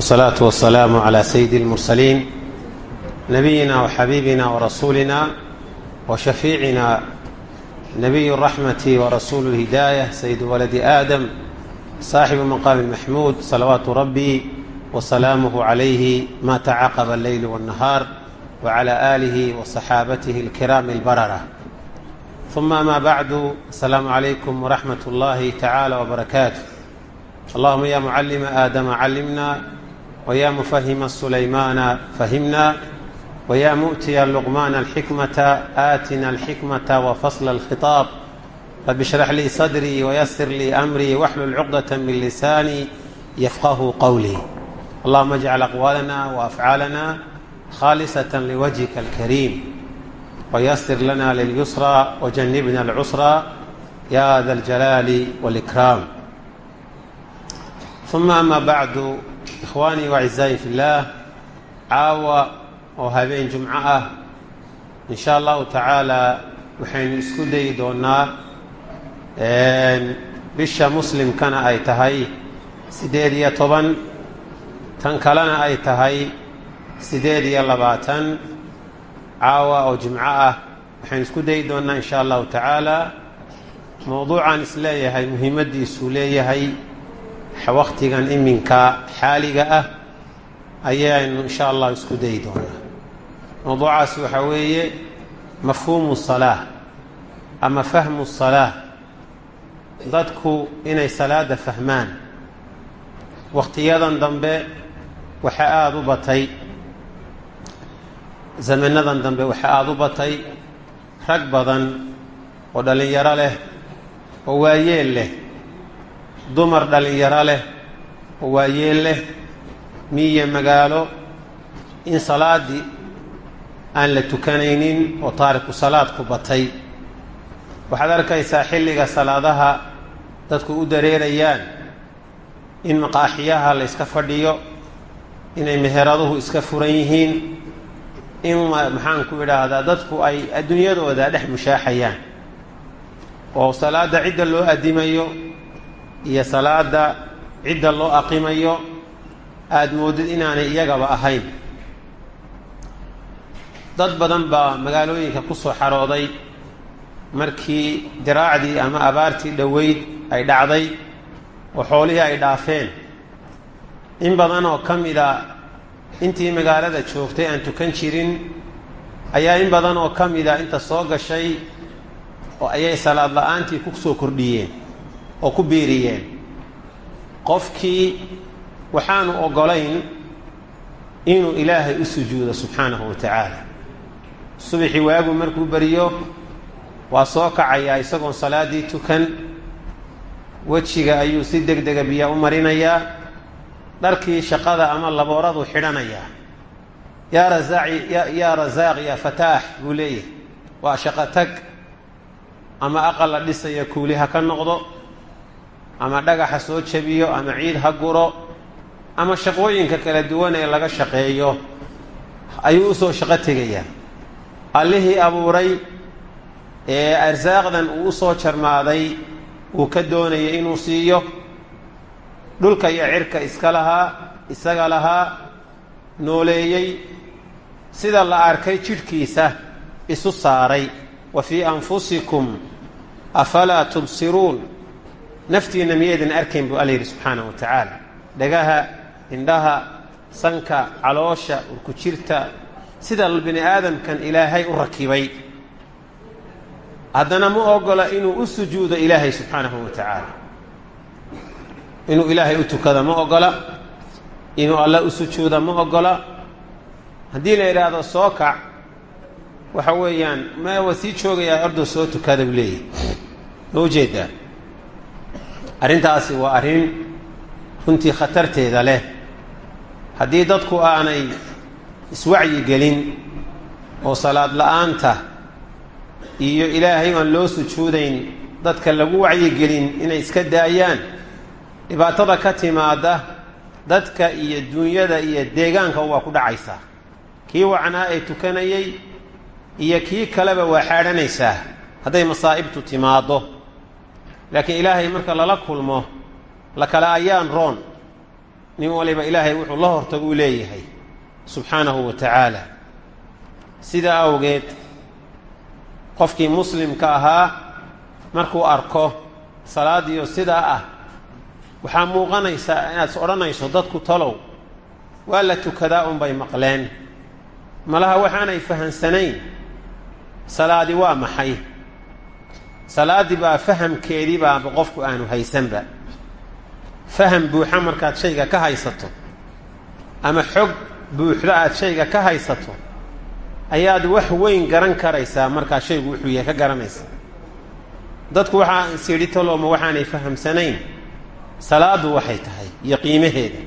والصلاة والسلام على سيد المرسلين نبينا وحبيبنا ورسولنا وشفيعنا نبي الرحمة ورسول الهداية سيد ولد آدم صاحب مقام المحمود صلوات ربي وسلامه عليه ما تعاقب الليل والنهار وعلى آله وصحابته الكرام البررة ثم ما بعد السلام عليكم ورحمة الله تعالى وبركاته اللهم يا معلم آدم علمنا ويا مفهم سليمان فهمنا ويا مؤتي لقمان الحكمة آتنا الحكمة وفصل الخطاب رب اشرح لي صدري ويسر لي أمري واحلل عقدة من لساني يفقه قولي اللهم اجعل أقوالنا وأفعالنا خالصة لوجهك الكريم ويسر لنا لليسرى وجنبنا العسرى يا ذا الجلال والإكرام ثم أما بعد ikhwaanii wacizaai fi illaah caawa oo habeen jumco ah. In sha allahu tacaalaa waxaynu isku dayi doonnaa bisha muslimkana ay tahay siddeed iyo toban tan kalena ay tahay siddeed iyo labaatan caawa oo jimco ah. Waxaynu isku dayi doonnaa in sha allahu tacaalaa mowduucaan is leeyahay muhiimaddiisuu leeyahay wakhtigan iminka xaaliga ah ayaynu insha allah isku dayi doonaa. Mawduucaas waxaa weeye mafhuumu salaa ama fahmu salaa dadku inay salaada fahmaan wakhtiyadan dambe waxa aada u batay zamanadan dambe waxa aada u batay rag badan oo dhallinyaro leh oo waayeel leh dumar dhallinyaro leh oo waayeel leh miiyo magaalo in salaaddii aan la tukanaynin oo taariku salaadku batay. Waxaad arkaysaa xilliga salaadaha dadku u dareerayaan in maqaaxiyaha la yska fadhiyo inay meheraduhu iska furan yihiin in maxaanku idhaahdaa dadku ay adduunyadooda dhex mushaaxayaan. Oo salaadda cidda loo addimayo iyo salaada cidda loo aqimayo aada moodid inaanay iyagaba ahayn. Dad badan baa magaalooyinka ku soo xarooday markii diraacdii ama abaartii dhoweyd ay dhacday oo xoolihii ay dhaafeen. In badan oo ka mida intii magaalada joogtay aan tukan jirin ayaa in badan oo ka mida inta soo gashay oo ayay salaad la'aantii ku soo kordhiyeen oo ku biiriyeen. Qofkii waxaanu oggolayn inuu ilaahay u sujuudo subxaanahu wa tacaala. Subaxii waagu markuu beriyo waa soo kacayaa isagoon salaaddii tukan. Wejiga ayuu si deg dega biyaa u marinayaa. Dharkii shaqada ama labooradu xidhanayaa. Yaa rasaaci yaa rasaaq yaa fataax buu leeyahay. Waa shaqo tag ama aqal la dhisaya kuuli ha ka noqdo ama dhagaxa soo jabiyo ama ciid ha guro ama shaqooyinka kala duwan ee laga shaqeeyo ayuu u soo shaqo tegayaa. Allihii abuuray ee arsaaqdan uu u soo jarmaaday uu ka doonaya inuu siiyo dhulka iyo cirka iska lahaa isaga lahaa nooleeyey sida la arkay jidhkiisa isu saaray. Wa fii anfusikum afalaa tubsiruun naftiinna miyaydan arkayn buu alla yidhi subxaanahu wa tacaala. Dhagaha indhaha sanka caloosha urku jirta sida bini aadamkan ilaahay u rakibay. Haddana ma ogola inuu u sujuudo ilaahay subxaanahu wa tacaala. Inuu ilaahay u tukada ma ogola inuu alle u sujuuda ma ogola haddii la yidhaahdo soo kac waxa weeyaan ma waa sii joogayaa ordo soo tukada buu leeyahy ma u jeedaa arrintaasi waa arrin runtii khatarteeda leh. Haddii dadku aanay iswacyi gelin oo salaad la'aanta iyo ilaahay aan loo sujuudayn dadka lagu wacyigelin inay iska daayaan dhibaatada ka timaada dadka iyo duunyada iyo deegaanka waa ku dhacaysaa. Kii wacnaa ee tukanayay iyo kii kaleba waa xaadhanaysaa. Hadday masaa'ibtu timaaddo laakiin ilaahay marka lala kulmo la kala ayaan roon nin waliba ilaahay wuxuu la hortaguu leeyahay subxaanahu wa tacaala. Sidaa awgeed qofkii muslimka ahaa markuu arko salaadiyo sidaa ah waxaa muuqanaysaa inaad is odhanayso dadku talow waa la tukadaa unbay maqleen. Malaha waxaanay fahansanayn? Salaadi waa maxay salaaddii baa fahamkeedii baaba qofku aanu haysanba. Faham buuxa markaad shayga ka haysato ama xog buuxda aad shayga ka haysato ayaad wax weyn garan karaysaa markaa shaygu wuxuu yahay ka garanaysa. Dadku waxaa isyidhi talooma waxaanay fahamsanayn. Salaaddu waxay tahay iyo qiimaheeda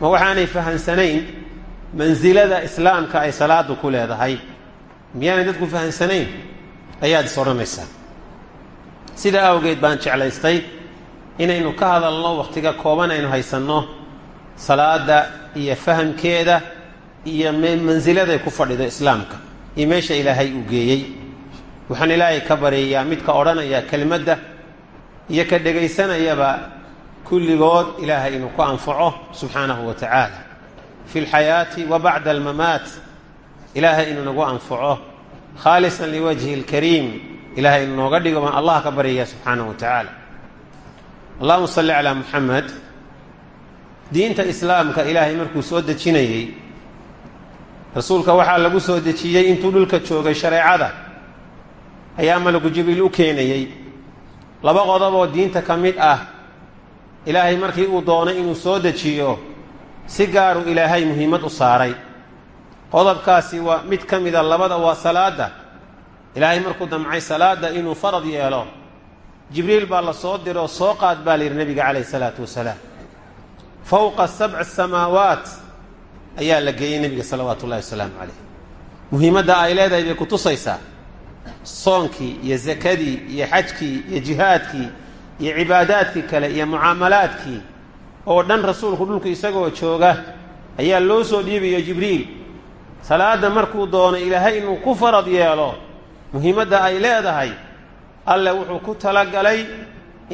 ma waxaanay fahamsanayn mansilada islaamka ay salaaddu ku leedahay? Miyaanay dadku fahamsanayn? Ayaad is odhanaysaa sidaa awgeed baan jeclaystay inaynu ka hadalno wakhtiga kooban aynu haysanno salaadda iyo fahamkeeda iyo mansiladay ku fadhido islaamka. Iyo meesha ilaahay uu geeyey. Waxaan ilaahay ka baryayaa midka odhanaya kelmadda iyo ka dhegaysanayaba kulligood ilaahay inuu ku anfaco subxaanahu wa tacaala. Fi lxayaati wa bacda almamaat ilaahay inuu nagu anfaco. Khaalisan liwajhi اlkariim ilahay inuu nooga dhigo baan allah ka baryaya subxaanahu wa tacaala allahuma salli calaa muxamed diinta islaamka ilaahay markuu soo dejinayey rasuulka waxaa lagu soo dejiyey intuu dhulka joogay shareecada. Ayaa malaku jibriil u keenayey. Laba qodob oo diinta ka mid ah ilaahay markii uu doonay inuu soo dejiyo si gaaru ilaahay muhiimad u saaray. Qodobkaasi waa mid ka mida labada waa salaadda ilaahay markuu damcay salaadda inuu farad yeelo jibriil baa la soo diroo soo qaad baa la yidhi nebiga calayh isalaatu wasalaam. Fowqa sabci samaawaat ayaa la geeyey nebiga salawaatu ullahi wasalaamu calayh muhiimadda ay leedahay bay ku tusaysaa. Soonkii iyo sakadii iyo xajkii iyo jihaadkii iyo cibaadaadkii kale iyo mucaamalaadkii oo dhan rasuulku dhulku isagoo jooga ayaa loo soo dhiibayo jibriil. Salaadda markuu doonay ilaahay inuu ku farad yeelo muhiimadda ay leedahay alle wuxuu ku talagalay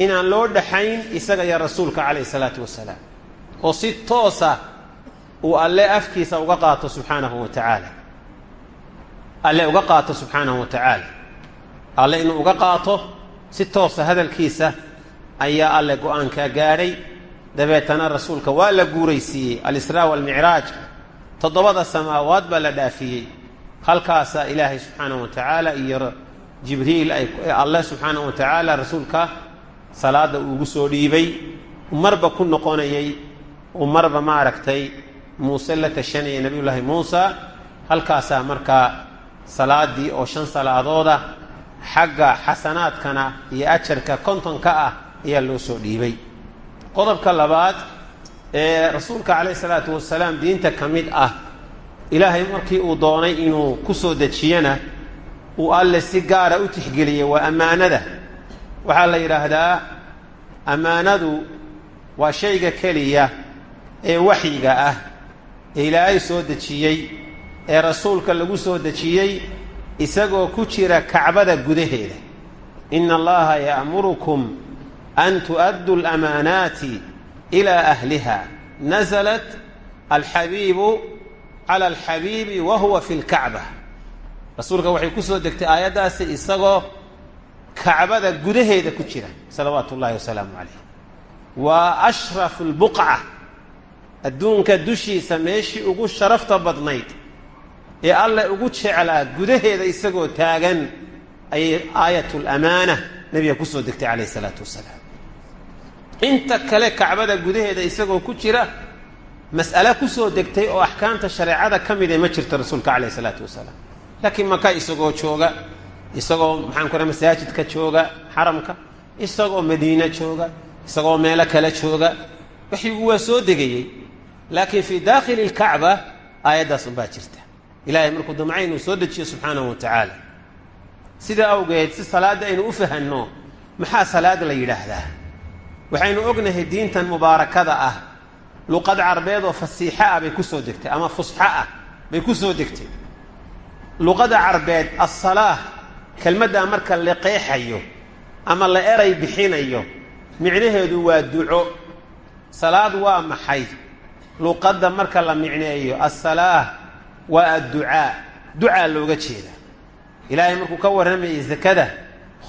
inaan loo dhaxayn isaga iyo rasuulka calayhi salaatu wasalaam oo si toosa uu alle afkiisa uga qaato subxaanahu wa tacaala. Alle uga qaato subxaanahu wa tacaala. Alle inuu uga qaato si toosa hadalkiisa ayaa alle go'aankaa gaadhay dabeetana rasuulka waa la guuraysiiyey. Alisraa waalmicraaj toddobada samaawaad baa la dhaafiyey halkaasaa ilaahay subxaanahu wa tacaala iyo jibriil ay alle subxaanahu wa tacaala rasuulka salaadda uugu soo dhiibay. Marba ku noqonayey uu marba maaragtay muuse la tashanayay nebiyullaahi muusa halkaasaa markaa salaaddii oo shan salaadooda xagga xasanaadkana iyo ajarka kontonka ah ayaa loo soo dhiibay. Qodobka labaad ee rasuulka calayhi salaatu wasalaam diinta ka mid ah ilaahay markii uu doonay inuu ku soo dejiyana uu alle si gaara u tixgeliyey waa ammaanada. Waxaa la yidhaahdaa ammaanadu waa shayga keliya ee waxyiga ah ee ilaahay soo dejiyey ee rasuulka lagu soo dejiyey isagoo ku jira kacbada gudaheeda. Ina allaha ya'murukum an tu'addu alamaanaati ilaa ahliha. Nasalat alxabiibu cala alxabiibi wa huwa fi lkacba rasuulka waxay ku soo degtay aayaddaasi isagoo kacbada gudaheeda ku jira salawaatu ullahi wasalaamu calayh waa ashrafu lbuqca adduunka dushiisa meeshii ugu sharafta badnayd ee alle ugu jeclaa gudaheeda isagoo taagan ayay aayatu lamaana nebiga ku soo degtay calayh isalaatu wasalaam inta kale kacbada gudaheeda isagoo ku jira mas'ale ku soo degtay oo axkaamta shareecada ka mida ma jirto rasuulka calayh isalaatu wasalaam. Laakiin maka isagoo jooga isagoo maxaan ku raha masaajidka jooga xaramka isagoo madiina jooga isagoo meelo kale jooga waxyigu waa soo degayey. Laakiin fii daakhili lkacba aayaddaas unbaa jirta. Ilaahay markuu damcay inuu soo dejiyo subxaanahu wa tacaala. Sidaa awgeed si salaadda aynu u fahanno maxaa salaad la yidhaahdaa? Waxaynu ognahay diintan mubaarakada ah luqad carbeed oo fasiixo ah bay ku soo degtay ama fusxo ah bay ku soo degtay. Luqada carbeed asalaah kelmaddaa marka la qeexayo ama la eray bixinayo micnaheedu waa duco. Salaad waa maxay? Luqadda marka la micneeyo asalaah waa adducaa. Ducaa looga jeeda. Ilaahay markuu ka warramayay zakada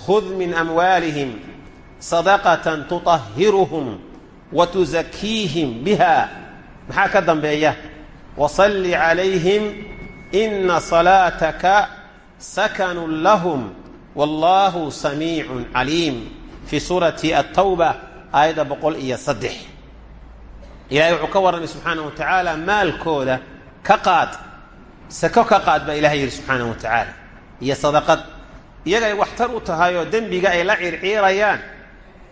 khud min amwaalihim sadaqatan tutahhiruhum wa biha maxaa ka dambeeya wasalli calayhim ina salaataka sakanun lahum wallahu samiicun caliim fii suurati altawba aayadda boqol iyo saddex ilahay wuxuu ka warramay subxaanah wa tacaala maalkooda ka qaad sako ka qaad baa ilahay yidhi subxaanah wa tacaala iyo sadaqad iyagay waxtar u tahay oo dembiga ay la circiirayaan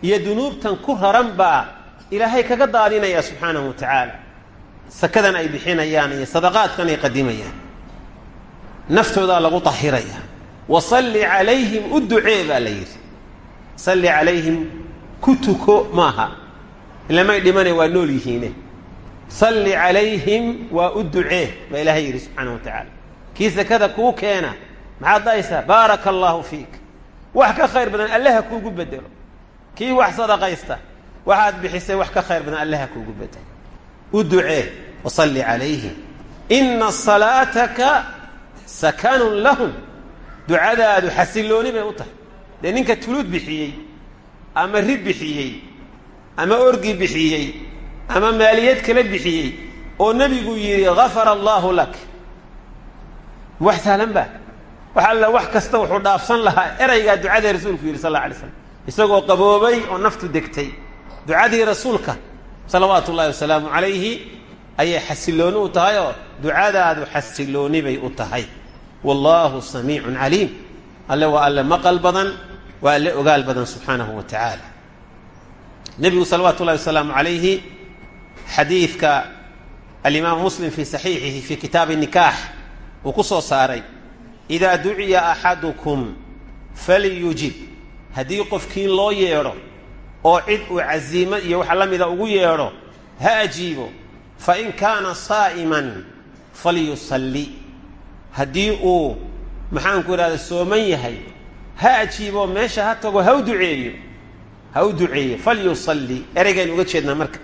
iyo dunuubtan ku raran baa ilaahay kaga daadinaya subxaanahu wa tacaala. Sakadan ay bixinayaan iyo sadaqaadkan ay qadimayaan. Naftoodaa lagu tahiraya. Wa salli calayhim u ducee baa la yidhi. Salli calayhim ku tuko maaha. Ilamay dhimane waa nool yihiine. Salli calayhim waa u ducee baa ilaahay yidhi subxaana wa tacaala. Kii sakada kuu keena maxaad dahaysaa baaraka allaahu fiik. Wax ka khayr badan allaha kuugu bedelo. Kii wax sadaqaysta waxaad bixisay wax ka khayr badan allaha kuugu bedelo u ducee wasalli calayhim ina salaataka sakanun lahum. Ducadaadu xasillooni bay u tahay. Dee ninka tuluud bixiyey ama rid bixiyey ama orgi bixiyey ama maaliyad kala bixiyey oo nebigu yidhi gafara allaahu lak. Wax sahlan ba wax alla wax kasta wuxuu dhaafsan lahaa eraygaa ducadii rasuulku yidhi sal alla alay slam isagoo qaboobay oo naftu degtay ducadii rasuulka salawaatu ullahi wasalaamu calayhi ayay xasillooni u tahay oo ducadaadu xasillooni bay u tahay. Wallaahu samiicun caliim. Alle waa alle maqal badan waa alle ogaal badan subxaanahu wa tacaala. Nebigu salawaatu ullahi wasalaamu calayhi xadiidka alimaamu muslim fii saxiixihi fii kitaabi nikaax uu ku soo saaray idaa duciya axadukum falyujib. Haddii qofkii loo yeedho oo cid uu casiimo iyo waxa la mida ugu yeedho ha ajiibo. Fa in kaana saa'iman falyusalli. Haddii uu maxaanku idhahda sooman yahay ha ajiibo meesha ha tago ha u duceeyo. Ha u duceeyo falyusalli. Ereygaynu uga jeednaa marka.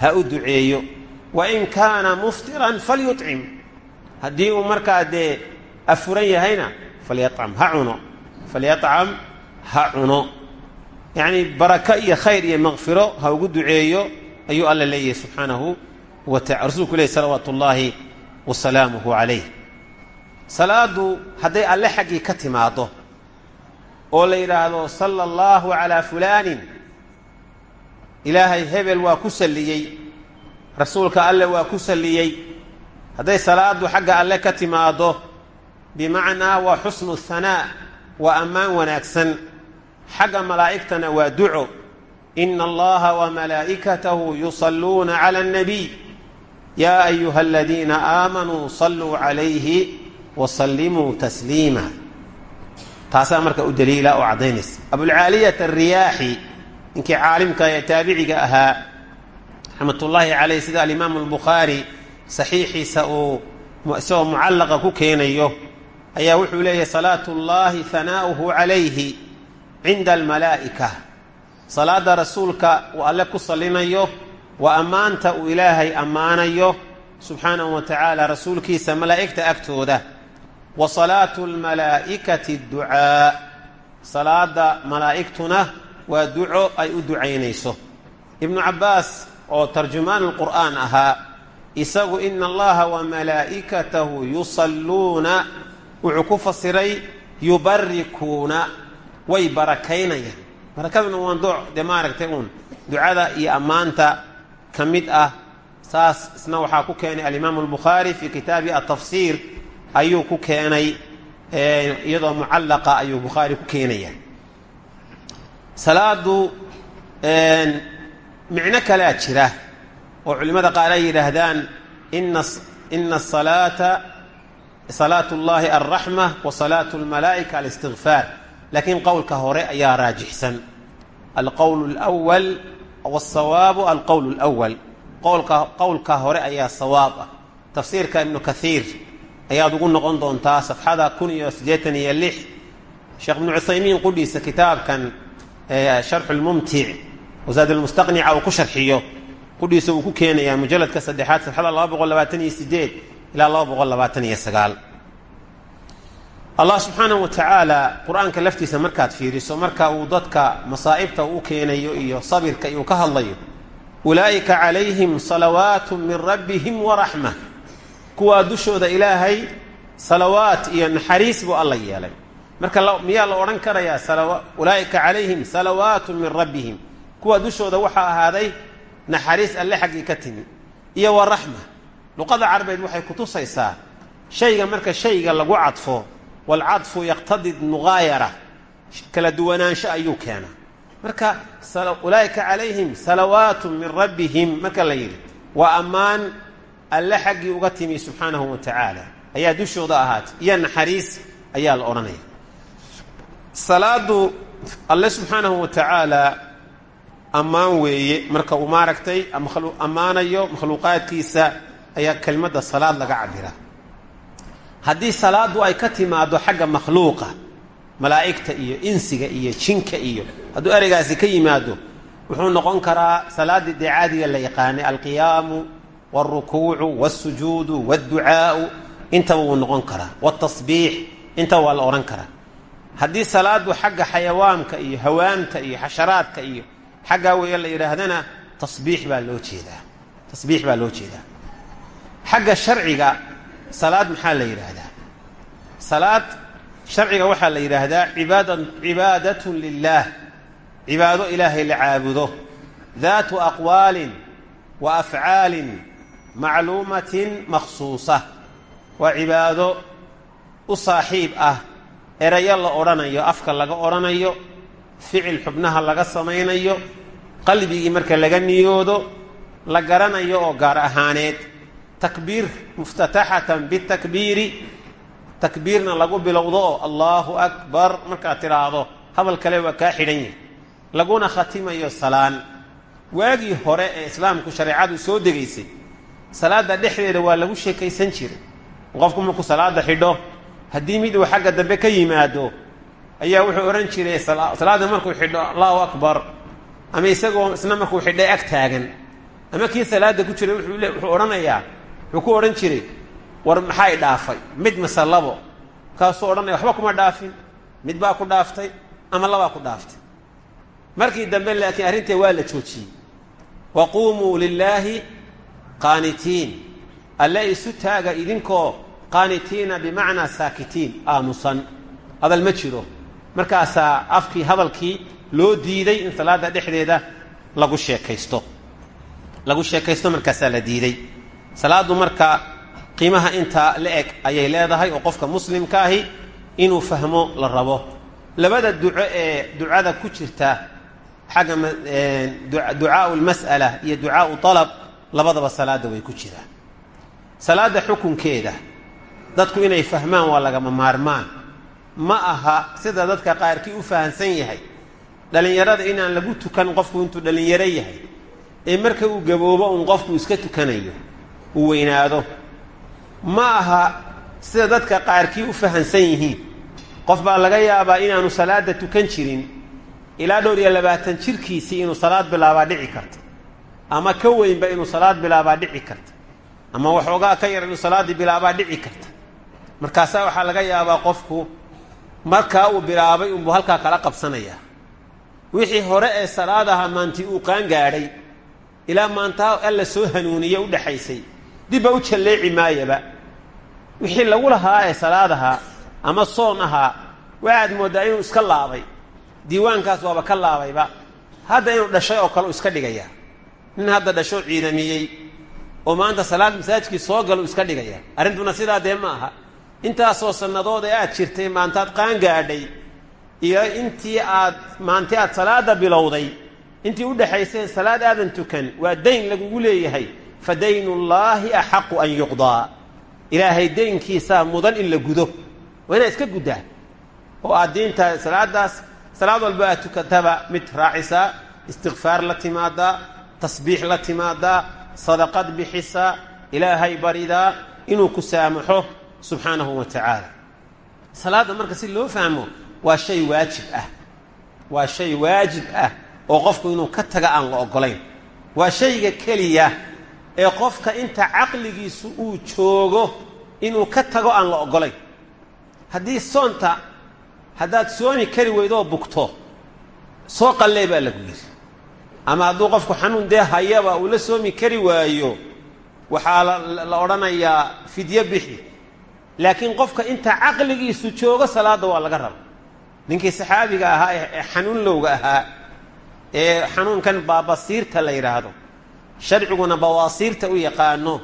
Ha u duceeyo. Wa in kaana muftiran falyucim haddii uu markaa dee afuran yahayna falyacam ha cuno. Falyacam ha cuno yacnii baraka iyo khayr iyo maqfiro ha ugu duceeyo ayuu alla leeyahay subxaanahu wa taala rasuulku leeyahy salawaatu ullaahi wa salaamuhu calayh salaaddu hadday alle xaggii ka timaaddo oo la yidhaahdo sala allahu calaa fulaanin ilaahay hebel waa ku salliyey rasuulka alle waa ku salliyey. Hadday salaaddu xagga alle ka timaaddo bimacnaa waa xusnu hanaa waa ammaan wanaagsan xagga malaa'igtana waa duco. Ina allaha wamalaa'ikatahu yusalluuna cala annabiy. Yaa ayuha aladiina aamanuu salluu calayhi wasallimuu tasliima. Taasaa marka u daliila oo caddaynaysa. Abulcaaliyat alriyaaxi ninkii caalimka ee taabiciga ahaa raxmatullaahi caleyh sida alimaamu albukhaari saxiixiisa uu isagoo mucallaqa ku keenayo ayaa wuxuu leeyahay salaatu ullaahi hanaa'uhu calayhi cinda almalaa'ika. Salaadda rasuulka uu alle ku sallinayo waa ammaanta uu ilaahay ammaanayo subxaanahu wa tacaala rasuulkiisa malaa'igta agtooda. Wa salaatu almalaa'ikati adducaa. Salaadda malaa'igtuna waa duco ay u ducaynayso. Ibnu cabbaas oo tarjumaan qur'aan ahaa isagu ina allaha wa malaa'ikatahu yusalluuna wuxuu ku fasiray yubarikuuna way barakaynayaan barakaduna waan dooc dee maaragtay uun. Ducada iyo ammaanta ka mid ah saas isna waxaa ku keenay alimaamu albukhaari fii kitaabi atafsiir ayuu ku keenay iyadoo mucallaqa ayuu bukhaari ku keenaya salaadu micno kalea jira oo culimmada qaar ay yidhaahdaan ina salaata salaat اllahi alraxma wa salaatu اlmalaa'ika alistigfaar laakiin qowlka hore ayaa raajixsan alqowl اlأwal wالsawaabu alqowl اlأwal qowlka qowlka hore ayaa sawaab ah tafsiirka ibnu kaiir ayaad ugu noqon doontaa safxada kun iyo siddeetan iyo lix sheekh ibnu cuthaymiin qudhiisa kitaabkan sharxu lmumtic wasaad almustaqnica uu ku sharxiyo qudhiisa uu ku keenayaa mujalladka saddexaad safxada laba boqol labaatan iyo sideed ilaa laba boqol labaatan iyo sagaal allah subxaanahu wa tacaala qur'aanka laftiisa markaad fiiriso marka uu dadka masaa'ibta u keenayo iyo sabirka iyuu ka hadlayo ulaa'ika calayhim salawaatu min rabbihim waraxma kuwaa dushooda ilaahay salawaat iyo naxariis buu alla yeelay. Marka miyaa la odhan karayaa ulaa'ika calayhim salawaatu min rabbihim. Kuwa dushooda waxaa ahaaday naxariis alle xaggii ka timi iyo waraxma luqada carabeed waxay kutusaysaa shayga marka shayga lagu cadfo waalcadfu yaqtadi mugaayara kala duwanaansho ayuu keenaa marka ulaa'ika calayhim salawaatu min rabbihim marka la yidhi waa ammaan alle xaggii uga timi subxaanahu wa tacaala ayaa dushooda ahaatay iyo naxariis ayaa la odhanaya salaadu alle subxaanahu wa tacaala ammaan weeye marka uu maaragtay ammaanayo ayaa kelmadda salaad laga cabira haddii salaadu ay ka timaado xagga makhluuqa malaa'igta iyo insiga iyo jinka iyo hadduu ereygaasi ka yimaado wuxuu noqon karaa salaaddii dee caadiga la yaqaanay alqiyaamu wاlrukuucu wاlsujuudu wاdducaau intaba wuu noqon karaa wاtasbiix intaba waa la odhan karaa haddii salaadu xagga xayawaanka iyo hawaamta iyo xasharaadka iyo xaggaa weeye la yidhaahdana tasbiix baa loo jeedaa tasbiix baa loo jeedaa xagga sharciga salaad maxaa la yidhaahdaa? Salaad sharciga waxaa la yidhaahdaa cibaada cibaadatun lilaah cibaado ilaahay la caabudo. Daatu aqwaalin wa afcaalin macluumatin makhsuusa. Waa cibaado u saaxiib ah erayo la odhanayo afka laga odhanayo ficil xubnaha laga samaynayo qalbigii marka laga niyoodo la garanayo oo gaar ahaaneed takbiir muftataxatan bitakbiiri. Takbiirna lagu bilowdo oo allaahu akbar markaad tidhaahdo hadal kale waa kaa xidhan yahay. Laguna khatimayo salaan. Waagii hore ee islaamku shareecadu soo degaysay salaadda dhexdeeda waa lagu sheekaysan jiray. Qofku markuu salaada xidho haddii mid uu xagga dambe ka yimaado ayaa wuxuu odhan jiray salaadda markuu xidho allahu akbar. Ama isagoo isna markuu xidhay ag taagan. Ama kii salaada ku jiray wuxuu odhanayaa wuxuu ku odhan jiray war maxaa dhaafay? Mid mase labo. Markaasuu odhanaya waxba kuma dhaafin. Mid baa ku dhaaftay ama labaa ku dhaaftay. Markii dambe laakiin arrintii waa la joojiyey. Wa quumuu lilaahi qaanitiin. Alle isu taaga idinkoo qaanitiina bimacnaa saakitiin aamusan. Hadal ma jiro. Markaasaa afkii hadalkii loo diiday in salaada dhexdeeda lagu sheekaysto. Lagu sheekaysto markaasaa la diiday salaaddu marka qiimaha intaa la eg ayay leedahay oo qofka muslimka ahi inuu fahmo la rabo. Labada duco ee ducada ku jirta xagga ducaau lmas'ala iyo ducaau alab labadaba salaadda way ku jiraan salaadda xukunkeeda dadku inay fahmaan waa lagama maarmaan. Ma aha sida dadka qaarkii u fahamsan yahay dhallinyarada inaan lagu tukan qofku intuu dhallinyaro yahay ee marka uu gaboobo uun qofku iska tukanayo uu weynaado. Ma aha sida dadka qaarkii u fahamsan yihiin. Qof baa laga yaabaa inaanu salaadda tukan jirin ilaa dhowr iyo labaatan jirkiisii inuu salaad bilaabaa dhici karta ama ka weynba inuu salaad bilaabaa dhici karta ama waxoogaa ka yar inuu salaaddii bilaabaa dhici karta markaasaa waxaa laga yaabaa qofku markaa uu bilaabay unbuu halkaa kala qabsanayaa. Wixii hore ee salaad ahaa maantii uu qaan gaadhay ilaa maantaa alla soo hanuuniye u dhexaysay dibba u jalleeci maayaba. Wixii lagu lahaa ee salaad ahaa ama soon ahaa waxaad mooddaa inuu iska laabay. Diiwaankaas waaba ka laabayba. Hadda inuu dhashay oo kale u iska dhigayaa nin hadda dhashoo ciidamiyey oo maanta salaad masaajkii soo galo u iska dhigaya. Arrintuna sidaa dee ma aha. Intaasoo sannadood ee aad jirtay maantaad qaan gaadhay iyo intii aad maanti aad salaada bilowday intii u dhexayseen salaad aadan tukan waa dayn lagugu leeyahay fa daynullaahi axaqu an yuqdaa ilaahay daynkiisaa mudan in la gudo waa inaad iska guddaa oo aad diinta salaadaas salaad walba aad tukataba mid raacisaa istikfaar la timaadaa tasbiix la timaadaa sadaqad bixisaa ilaahay baridaa inuu ku saamaxo subxaanahu wa tacaala salaadda marka si loo fahmo waa shay waajib ah waa shay waajib ah oo qofku inuu ka taga aan la ogolayn waa shayga keliya ee qofka inta caqligiisu uu joogo inuu ka tago aan la oggolayn haddii soonta haddaad soomi kari weydo oo bugto. Soo qallee baa lagu yidhi. Ama hadduu qofku xanuun dee hayaba uu la soomi kari waayo waxaa la odhanayaa fidyo bixi. Laakiin qofka inta caqligiisu joogo salaadda waa laga raba. Ninkii saxaabiga ahaa ee xanuun lowga ahaa ee xanuunkan baabasiirta la yidhaahdo sharciguna bawaasiirta u yaqaano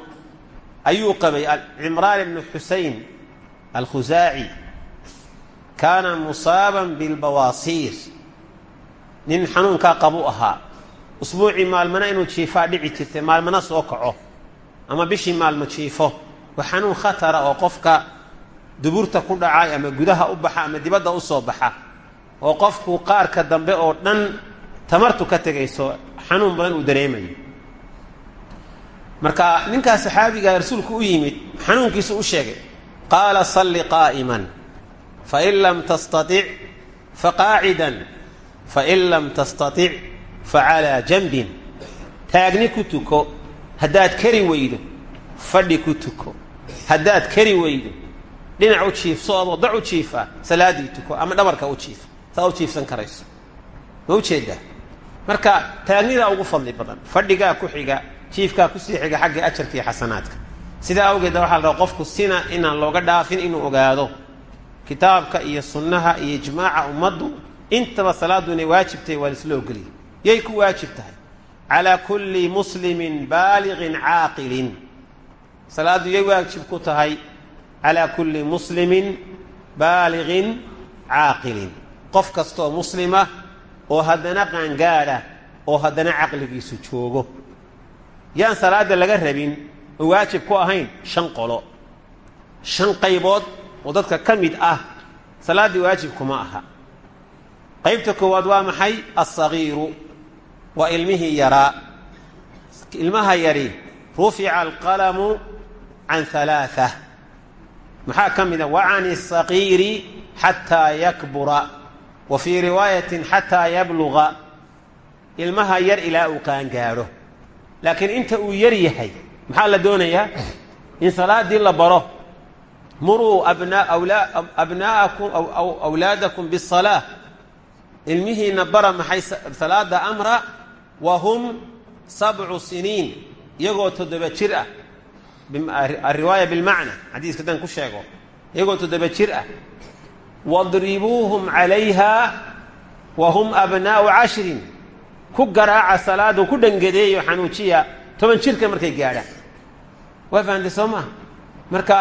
ayuu qabay cimraan ibnu xusayn alkhusaaci kaana musaaban bilbawaasiir nin xanuunkaa qabu ahaa. Usbuucii maalmana inuu jiifaa dhici jirtay maalmana soo kaco. Ama bishii maalmo jiifo. Waa xanuun khatara oo qofka duburta ku dhacay ama gudaha u baxa ama dibadda u soo baxa oo qofku qaarka dambe oo dhan tamartu ka tegayso xanuun badan uu dareemayo marka ninkaa saxaabiga rasuulku u yimid xanuunkiisu u sheegay qaala salli qaa'iman. Fain lam tastatic faqaacidan fain lam tastatic facalaa janbin. Taagni ku tuko haddaad kari weydo fadhi ku tuko. Haddaad kari weydo dhinac u jiifso ood wadda u jiifa salaaddii tuko ama dhabarka u jiifa. Saa u jiifsan karayso. Ma u jeedaa marka taagnidaa ugu fadli badan fadhigaa ku xiga jiifkaa ku sii xiga xagga ajarka iyo xasanaadka. Sidaa awgeeda waxaa la rabaa qofku sina inaan looga dhaafin inuu ogaado kitaabka iyo sunnaha iyo ijmaaca ummaddu. Intaba salaaddu inay waajibtahay waa laisla ogeliya yay ku waajib tahay. Calaa kulli muslimin baaliqin caaqilin. Salaaddu yay waajib ku tahay. Calaa kulli muslimin baaliqin caaqilin. Qof kastaoo muslima oo haddana qaangaadha oo haddana caqligiisu joogo yaan salaadda laga rabin oo waajib ku ahayn shan qolo. Shan qaybood oo dadka ka mid ah salaaddii waajib kuma aha. Qaybta koowaad waa maxay? Alsagiiru waa ilmihii yaraa ilmaha yari rufica alqalamu can halaaa maxaa ka mida wa can asagiiri xataa yakbura. Wa fii riwaayatin xataa yabluga ilmaha yar ilaa uu qaangaadho laakiin inta uu yar yahay maxaa la doonayaa? In salaaddii la baro. Muruu abnaa'akum awlaadakum bisalaa ilmihiina bara maxay salaada amra wa hum sabcu siniin iyagoo toddoba jir ah. Ariwaaya bilmacna xadiiska dan ku sheego. Iyagoo toddoba jir ah. Wadribuuhum calayha wa hum abnaa'u cashrin ku garaaca salaado ku dhangadeeyo xanuujiya toban jirka markay gaadhaan waa fahamtay soo maha marka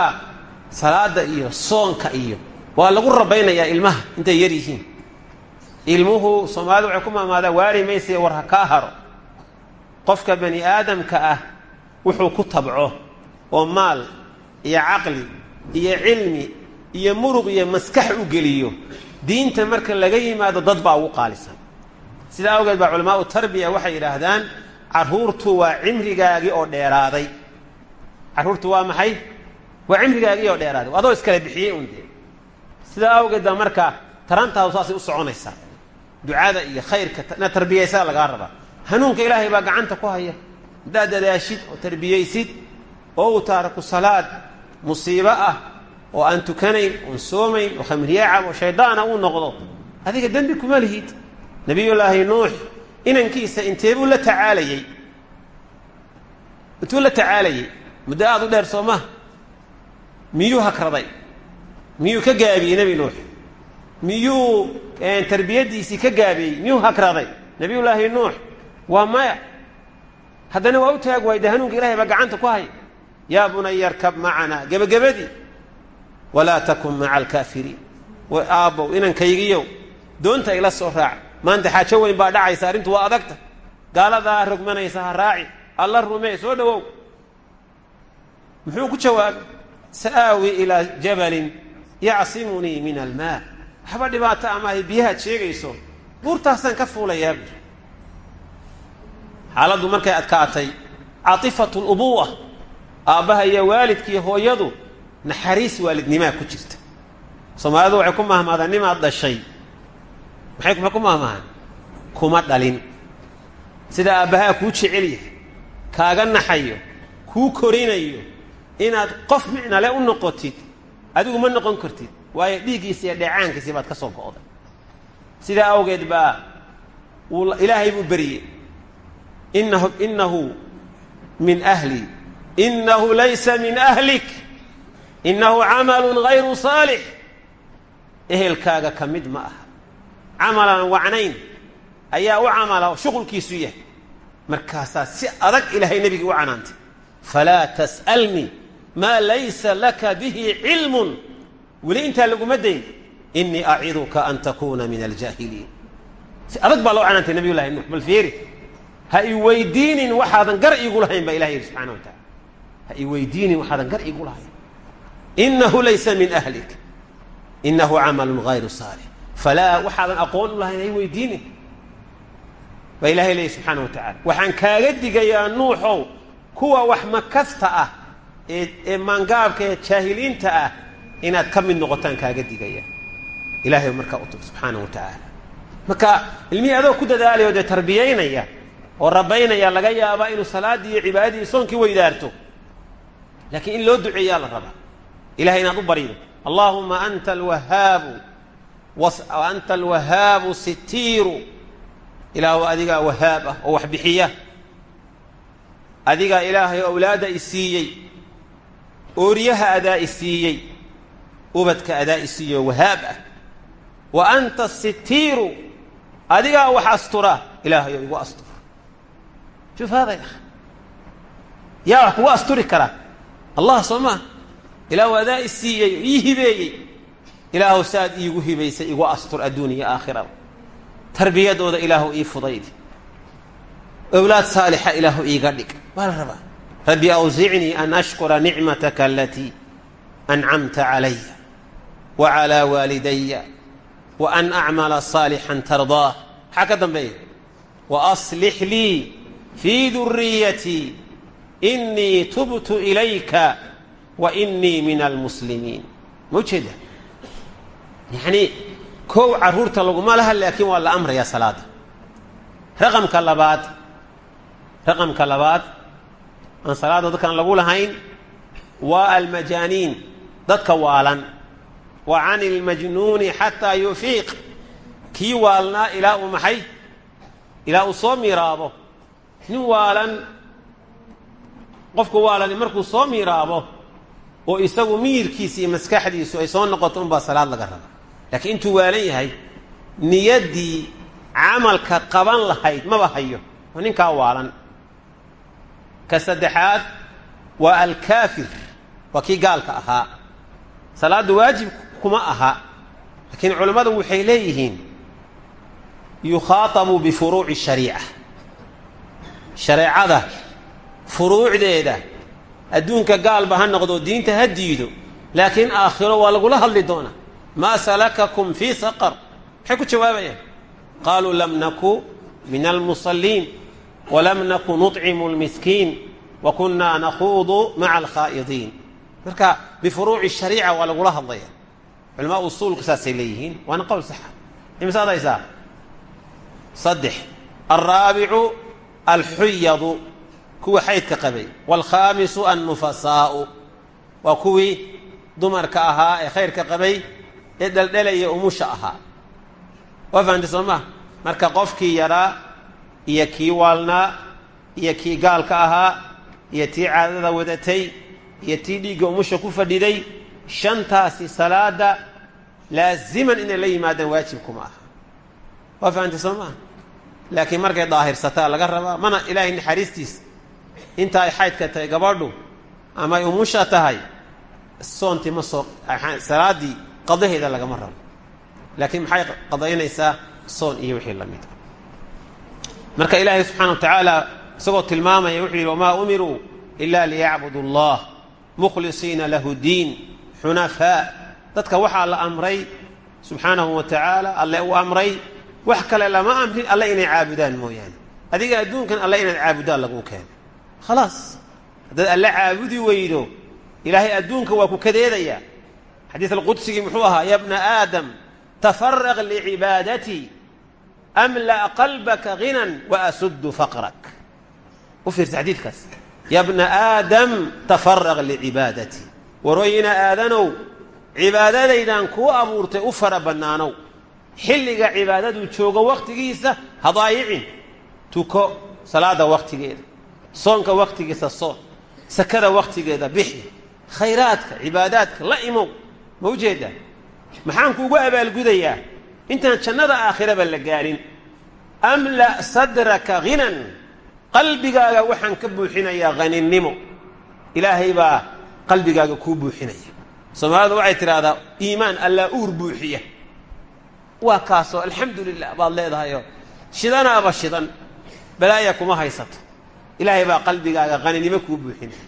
salaadda iyo soonka iyo waa lagu rabaynayaa ilmaha intay yar yihiin. Ilmuhu soomaalidu waxay ku maamaadaa waari maysaye war ha kaa haro. Qofka bani aadamka ah wuxuu ku tabco oo maal iyo caqli iyo cilmi iyo muruq iyo maskax u geliyo. Diinta marka laga yimaado dad baa ugu qaalisan sidaa awgeed baa culamaau tarbiya waxay yidhaahdaan carruurtu waa cimrigaagii oo dheeraaday. Carruurtu waa maxay? Waa cimrigaagii oo dheeraaday. Adoo iskala bixiyey un dee. Sidaa awgeed baa marka tarantaadu saasay u soconaysaa ducada iyo khayrka na tarbiyaysaa lagaa rabaa. Hanuunka ilaahay baa gacanta ku haya. Haddaad dadaashid oo tarbiyaysid oo uu taaraku salaad musiibo ah oo aan tukanayn oon soomayn oo khamriyaacab oo shaydaana uu noqdo adiga dembi kuma lihid nebiyullaahi nuux inankiisa inteebuu la tacaalayey intuu la tacaalayey muddo aad u dheer soo maha miyuu hakraday? Miyuu ka gaabiyey nebi nuux? Miyuu tarbiyaddiisii ka gaabiyey? Miyuu hakraday? Nebiyullaahi nuux waa maya. Haddana waa u taag waay de hanuunka ilahay baa gacanta ku haya yaa bunaya arkab macanaa gebagabadii. Walaa takun maca alkaafiriin aabbow inankaygiyow doonta ila soo raaca maanta xaajo weyn baa dhacaysa arrintu waa adagta. Gaaladaa rogmanaysa ha raaci. Alla rumee soo dhowow muxuu ku jawaabay? Sa'aawi ilaa jabalin yacsimunii min almaa. Waxba dhibaato amaahay biyahaad sheegayso buurtaasaan ka fuulayaa buuri xaaladdu markay adkaatay caatifatu lubuwa aabbaha iyo waalidkiiyo hooyadu naxariis waalidnimaa ku jirta. Soomaalidu waxay ku mahmaadaan nimaad dhashay maxay maxay ku mahmahaan kuma dhalin. Sida aabbahaa kuu jecel yahay kaaga naxayo kuu korinayo inaad qof micnale u noqotid adigu ma noqon kartid waayo dhiiggiisi iyo dheecaankiisii baad ka soo go'day sidaa awgeed baa ilaahay buu beriyey inahu inahu min ahli inahu laysa min ahlik inahu camalun hayru saalix. Ehelkaaga ka mid ma aha camalan wacnayn ayaa u camala shuqulkiisu yahay. Markaasaa si adag ilaahay nebigii u canaantay. Falaa tas'alnii maa laysa laka bihi cilmun. Weli intaa laguma dayn inii aciduka an takuuna min aljaahiliin. Si adag baa loo canaantay nabiy llahi nuux fiiri ha i weydiinin waxaadan gar iigu lahayn baa ilahay yidhi wa ha i weydiinin waxaadan gar iigu lahayn. Inahu laysa min ahlik. Inahu camalun hayru saalix falaa waxaadan aqoon u lahayn ha i weydiinin baa ilahay leeyahy subxaana wa tacaala waxaan kaaga digayaa nuuxow kuwa wax makasta ah ee ee maangaabka ee jaahiliinta ah inaad ka mid noqotaan kaaga digaya ilahay markaa u tug subxaana wa tacaala marka ilmihii adoo ku dadaalaya dee tarbiyaynaya oo rabaynaya laga yaabaa inuu salaaddii iyo cibaadadii iyo soonkii weydaarto laakiin in loo duceeyaa la rabaa ilahay inaad u barido allahuma anta alwahaabu anta alwahaabu sitiiru. Ilaahu adigaa wahaab ah oo wax bixiya adigaa ilaahay awlaadda i siiyey. Ooryaha adaa i siiyey. Ubadka adaa i siiyey oo wahaab ah. Wa anta sitiiru. Adigaa wax astura. Ilaahay oo igu astur. Shuf ya yaa wax kugu asturi kara. Allah soo maa ilaahu adaa i siiyey oo ii hibeeyey ilaahu saaad iigu hibaysay igu astur adduun iyo aakhirada tarbiyadooda ilaahu ii fudaydi owlaad saalixa ilaahu iiga dhig. Baa la rabaa. Rabbi awsicnii an ashkura nicmataka alatii ancamta calaya wa calaa waalidaya wa an acmala saalixan tardaah maxaa ka dambeeya? Wa aslix lii fii duriyatii inii tubtu ilayka wa inii min almuslimiin ma ujeeda yacnii kow carruurta laguma laha laakiin waa la amrayaa salaada. Raqamka labaad raqamka labaad aan salaada dadkaan lagu lahayn waa almajaaniin dadka waalan. Wa can ilmajnuuni xataa yufiiq. Kii waalnaa ilaa uu maxay? Ilaa uu soo miiraabo. Nin waalan qofka waalani markuu soo miiraabo oo isagu miyirkiisa iyo maskaxdiisu ay soo noqoto unbaa salaad laga raba laakiin intuu waalan yahay niyaddii camalka qaban lahayd maba hayo. Waa ninkaa waalan. Ka saddexaad waa alkaafir. Waa kii gaalka ahaa. Salaadda waajib kuma aha. Laakiin culammadu waxay leeyihiin yukhaatabu bifuruuci shariica. Shareecada furuucdeeda adduunka gaalba ha noqdo diinta ha diido. Laakiin aakhiro waa lagula hadli doonaa maa salakakum fii saqar. Maxay ku jawaabayaan qaaluu lam naku min almusalliin walam naku nuطcimu lmiskiin wa kunnaa nakhuudu maca alkhaa'idiin marka bifuruuci shariica waa lagula hadlaya culamaa usuulku saasay leeyihiin waana qowl saxa imise adaysaa saddex alraabicu alxuyadu kuwa xaydka qabay. Waalkhaamisu annufasaa'u waa kuwii dumarka ahaa ee khayrka qabay ee dheldhelaya umusha ahaa. Waa fahamtay soo maa marka qofkii yaraa iyo kii waalnaa iyo kii gaalka ahaa iyo tii caadada wadatay iyo tii dhiigga umusha ku fadhiday shantaasi salaada laaziman inay la yimaadaan waajibkuma aha. Waa fahamtay soo maa laakiin markay daahirsataa laga rabaa mana ilaahay naxariistiisa inta ay xaydka tahay gabadhu ama ay umusha tahay soontii ma soo salaaddii qadaheeda lagama rabo. Laakiin maxay qadaynaysaa soon iyo wixii la mid marka ilaahay subxaana wa tacaala isagoo tilmaamaya wuxuu yidhi wamaa umiruu ila liyacbudu allah mukhlisiina lahu diin xunafaa. Dadka waxaa la amray subxaanahu wa tacaala alle uu amray wax kale lama amrin alle inay caabudaan mooyaane. Adiga adduunkan alle inaad caabudaan laguu keeno khalaas haddaad alle caabudi weydo ilaahay adduunka waa ku kadeedayaa xadiis alqudsigii muxuu ahaa ya bna aadam tafaraq licibaadatii amla'a qalbaka ghinan wa asuddu faqrak. U fiirsa xadiidkaas. Ya bna aadam tafaraq licibaadatii warooyina aadanow cibaadadaydan kuu abuurtay u fara bannaanow. Xilliga cibaadaduu joogo wakhtigiisa ha daayicin tuko salaada wakhtigeeda soonka wakhtigiisa soon. Sakada wakhtigeeda bixi. Khayraadka cibaadaadka la imow ma u jeedaa maxaan kuugu abaalgudayaa? Intaan jannada aakhiraba la gaadhin amla' sadraka ghinan? Qalbigaaga waxaan ka buuxinayaa haninimo ilaahay baa qalbigaaga kuu buuxinaya. Soomaalidu waxay tidhaahdaa iimaan allaa uur buuxiya. Waa kaasoo alxamdu lilah baad leedahayoo shidanaaba shidan balaaya kuma haysato. Ilaahay baa qalbigaaga haninimo kuu buuxinaya.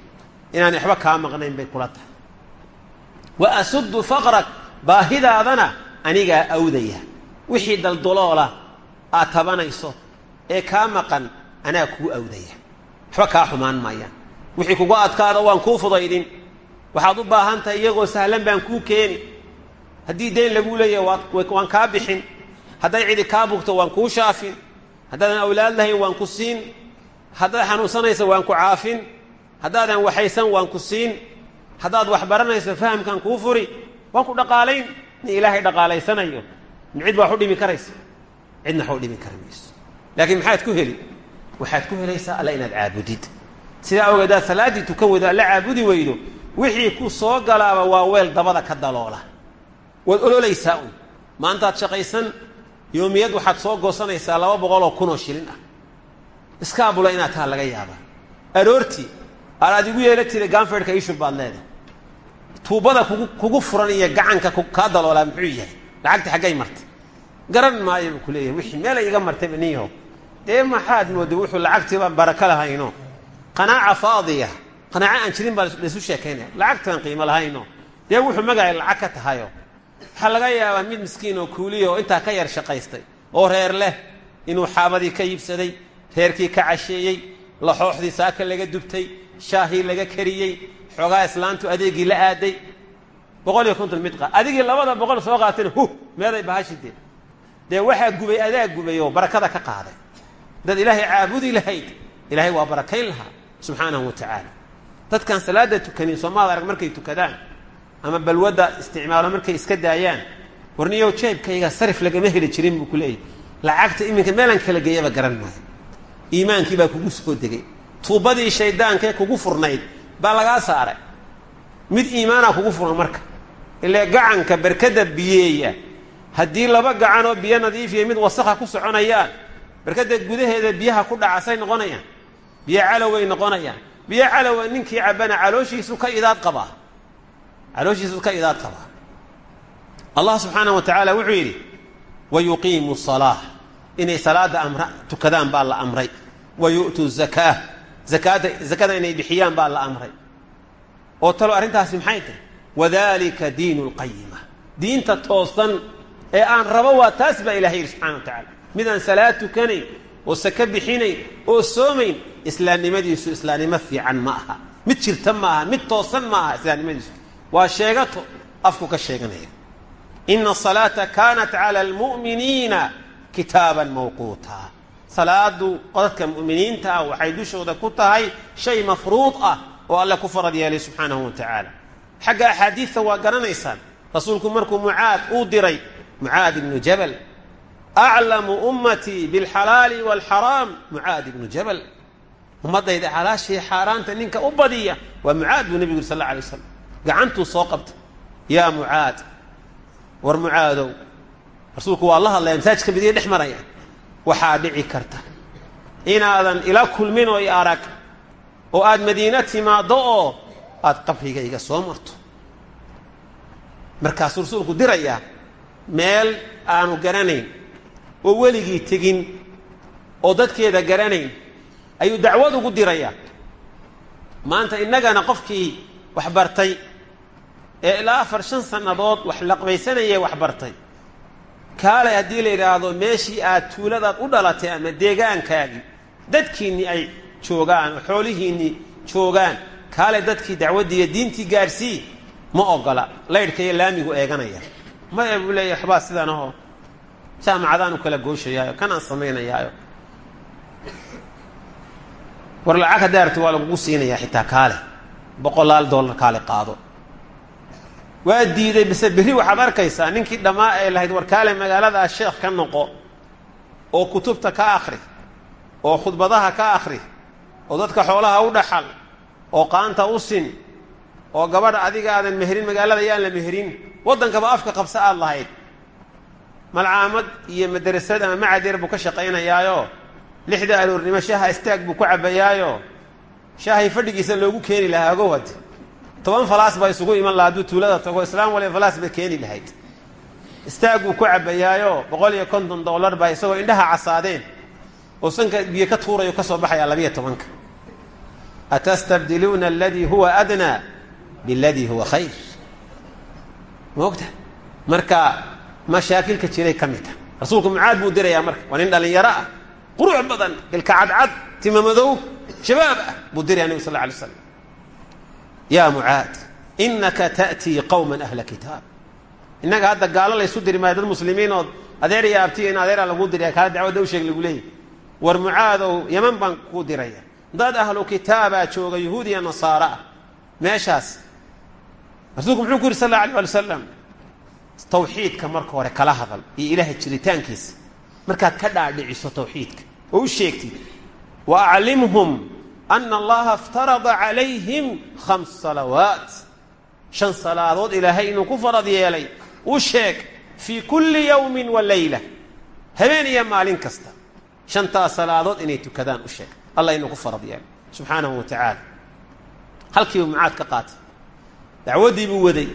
Inaan waxba kaa maqnayn bay kula tahay wa asuddu faqrak baahidaadana anigaa awdaya wixii daldoloola aad tabanayso ee kaa maqan anaa kuu awdaya waxba kaa xumaan maayaan. Wixii kugu adkaada waan kuu fudaydin. Waxaad u baahan tahay iyagoo sahlan baan kuu keeni. Haddii dayn laguu leeyahay waan kaa bixin. Hadday cidi kaa bugto waan kuu shaafin. Haddaadan awlaad lahayn waan ku siin. Haddaad xanuunsanaysa waan ku caafin. Haddaadan waxaysan waan ku siin haddaad wax baranayso fahamkaan kuu furi waan ku dhaqaalayn. Nin ilaahay dhaqaalaysanayo cid baa waxu dhimi karaysa cidna waxu dhimi kara mayso laakiin maxaad ku heli? Waxaad ku helaysaa alla inaad caabudid. Sidaa awgeed aad salaaddii tukan weydo alla caabudi weydo wixii ku soo galaaba waa weel dabada ka daloola. Waad ololaysaa un maantaad shaqaysan yoomiyad waxaad soo goosanaysaa laba boqoloo kunoo shilin ah. Iskaabula inaad taha laga yaabaa. Aroortii aad igu yeela tira gaanfeedhka ishub baad leedahay tuubada kugu furan iyo gacanka kaa daloolaa muxuu yahay. Lacagta xaggay martay. Garan maayo buu ku leeyahay. Wixii meelay iga martayba niyaho dee maxaad mooda wuxuu lacagtiibaan baraka lahayno? Qanaaca faadiya qanaaco aan jirin baa laysu sheekaynaya lacagtaan qiimo lahayno. Dee wuxuu magacay lacag ka tahayo? Waxaa laga yaabaa mid miskiin oo kuuliya oo intaa ka yar shaqaystay oo reer leh inuu xaabadii ka iibsaday reerkii ka casheeyey laxooxdii saaka laga dubtay shaahii laga kariyey xoogaa islaantu adeegii la aaday boqol iyo konton midqa. Adigii labada boqol soo qaatayna hu meeday bahashidee dee. Waxaa gubay adaa gubay oo barakada ka qaaday. Dad ilaahay caabudi lahayd. Ilaahay waa barakayn lahaa subxaanahu wa tacaala. Dadkaan salaada tukanin soomaad arag markay tukadaan ama balwadda isticmaalo markay iska daayaan warniyow jeebkayga sarif lagama heli jirin buu ku leeyahy lacagta iminka meelaan kala geeyaba garan maayo. Iimaankii baa kugu soo degay. Tuubadii shaydaankee kugu furnayd baa lagaa saaray. Mid iimaanaa kugu furan marka. Ile gacanka berkada biyeeya. Haddii laba gacan oo biyo nadiifiya mid wasakha ku soconayaan berkada gudaheeda biyaha ku dhacasay noqonayaan. Biyo caloway noqonayaan. Biyo calowa ninkii cabbana calooshiisu ka idaad qabaa. Calooshiisu ka idaad qabaa. Allah subxaanahu wa tacaala wuxuu yidhi wa yuqiimu salaa inay salaada amra tukadaan baa la amray. Wa yu'tuu zakaa zakaada zakada inay bixiyaan baa la amray. Oo talo arrintaasi maxay tahay? Wadalika diinu lqayima diinta toosan ee aan rabo waa taas baa ilahay yidhi subxana wa tacaala. Midaan salaad tukanayn oo saka bixinayn oo soomayn islaamnimadiisu islaamnimo fiican ma aha. Mid jirta ma aha mid toosan ma aha islaamnimadiisu waa sheegato afku ka sheeganaya. Ina asalaata kaanat cala almu'miniina kitaaban mawquuta salaadu dadka mu'miniinta ah waxay dushooda ku tahay shay mafruud ah oo alle ku farad yeelay subxaanahu wa tacaala. Xagga axaadiidta waa garanaysaan. Rasuulku markuu mucaad uu diray mucaad ibnu jabal aclamu ummatii bilxalaali waalxaraam mucaad ibnu jabal ummaddayda xalaashii xaaraanta ninka u badiya waa mucaad buu nebigu yuri sal alla alay slam gacantuu soo qabtay yaa mucaad war mucaadow rasuulku waa la hadlaya masaajidka midiya dhex maraya waxaa dhici karta. Inaadan ila kulmin oo i arag oo aad madiina timaaddo oo aad qabrigayga soo marto. Markaasuu rasuulku dirayaa meel aanu garanayn oo weligii tegin oo dadkeeda garanayn ayuu dacwad ugu dirayaa. Maanta innagana qofkii wax bartay ee ilaa afar shan sannadood wax laqbaysanayee wax bartay kaalay haddii la yidhaahdo meeshii aad tuuladaad u dhalatay ama deegaankaagii dadkiinnii ay joogaan oo xoolihiinnii joogaan kaalay dadkii dacwaddii iyo diintii gaarsii ma ogola laydhka iyo laamigu eeganaya. Maya buu leeyahy waxbaa sidan ahoo? Jaamacadaan u kala gooshayaayo kanaan samaynayaayo. War lacag haddaa arti waa lagugu siinayaa xitaa kaale. Boqolaal dollar kaale qaado waa diiday bise berri waxaad arkaysaa ninkii dhammaa ee lahayd war kaale magaaladaa sheekh ka noqo oo kutubta ka akhri oo khudbadaha ka akhri oo dadka xoolaha u dhaxal oo qaanta u sin oo gabadha adiga aadan meherin magaalada yaan la meherin waddankaba afka qabsa aad lahayd. Malcaamad iyo madrasad ama macadeer buu ka shaqaynayaayo lixda aroornimo shaaha istaag buu ku cabbayaayo shaahay fadhigiisa loogu keeni lahaa ogowad toban falaas baa isugu iman laha hadduu tuulada tago islaam waliba falaas bay keeni lahayd. Istaag buu ku cabbayaayo boqol iyo konton dollar baa isagoo indhaha casaadeen oo sanka biyo ka tuurayo ka soo baxayaa labiyo tobanka. Atastabdiluuna aladii huwa adnaa biladii huwa khayr. Ma marka mashaakilka jiray ka mid ta rasuulku mucaad buu dirayaa marka waa nin dhallinyaro ah qurux badan ilka cadcad tima madow shabaab ah buu diraya nebi sal la alay slam yaa mucaad inaka ta'tii qowman ahla kitaab innaga hadda gaalo laysu diri maayo dad muslimiin ood adeer iyo abtiyo in adeeraa laguu diraya kaala dacwadda u sheeg lagu leeyahy war mucaadow yaman baan kuu diraya dad ahlu kitaabaa jooga yuhuud iyo nasaara ah meeshaas rasuulku muxuu ku yidhi sal alla alay ali wasalam tawxiidka marka hore kala hadal iyo ilaahay jiritaankiisa markaad ka dhaadhiciso tawxiidka oo u sheegtid wa aclimhum ana allaha iftarada calayhim khams salawaat shan salaadood ilaahay inuu ku farad yeelay u sheeg fii kulli yowmin wa leyla habeen iyo maalin kasta shantaas salaadood inay tukadaan u sheeg allah inuu ku farad yeelay subxaanahu wa tacaala halkiibuu mucaad ka qaatay dacwaddii buu waday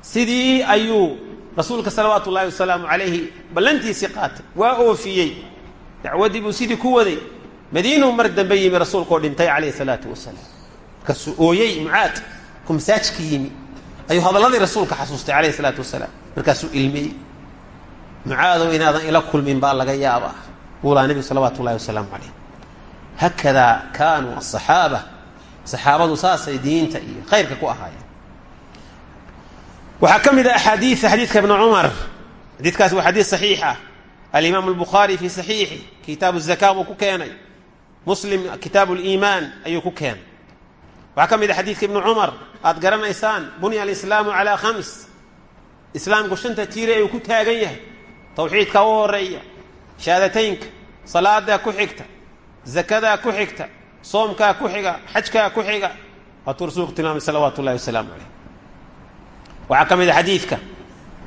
sidii ayuu rasuulka salawaatu ullaahi wasalaamu calayhi ballantiisii qaatay waa oofiyey dacwaddii sidii ku waday madiinuu mar dambe yimi rasuulkaoo dhintay calayhi salaatu wasalaam. Markaasuu ooyey mucaad ku masaajka yimi. Ayuu hadalladii rasuulka xasuustay calayhi salaatu wasalaam. Markaasuu ilmiyey. Mucaadow inaadan ila kulmin baa laga yaabaa. Buulaa nebigu salawaatu ullahi wasalaamu calayh. Hakadaa kaanuu asaxaaba saxaabadu saasay diinta iyo khayrka ku ahaayeen. Waxaa ka mid a axaadiia xadiidka ibni cumar. Xadiidkaasi waa xadiid saxiix ah. Alimaam albukhaari fii saxiixi. Kitaabu zaka muslim kitaabu liimaan ayuu ku keenay waxaa ka mid a xadiidka ibni cumar aad garanaysaan bunya alislaamu calaa khams. Islaamku shanta tiire ayuu ku taagan yahay. Tawxiidkaa u horreeya shahaadateynka salaadaa ku xigta zakadaa ku xigta soomkaa ku xiga xajkaa ku xiga. Waatuu rasuulku tilmaamay salawaatu ullahi wasalaamu caleyh waxaa ka mid a xadiidka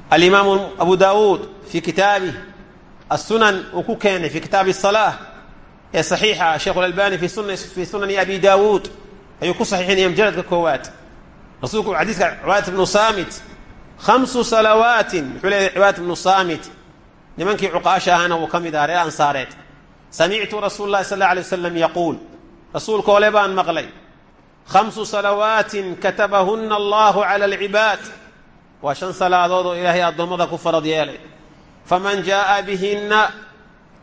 alimaamu abu daawuud fii kitaabih asunan uu ku keenay fii kitaabi الsalaa ee saxiixa sheekhu lalbani fi sun fii sunani abi daawuud ayuu ku saxiixinaya mujaladka koowaad. Rasuulku xadiiska cibaadat ibnu saamit hamsu salawaatin. Muxuu leeyahay cibaadat ibnu saamit nimankii cuqaasha ahaana wuu ka mid ansaareed. Samictu rasuul lahi sal alla alay wasalam yaquul maqlay khamsu salawaatin katabahunna allahu cala alcibaad. Waa shan salaadood oo ilaahay ku farad faman jaaa bihinna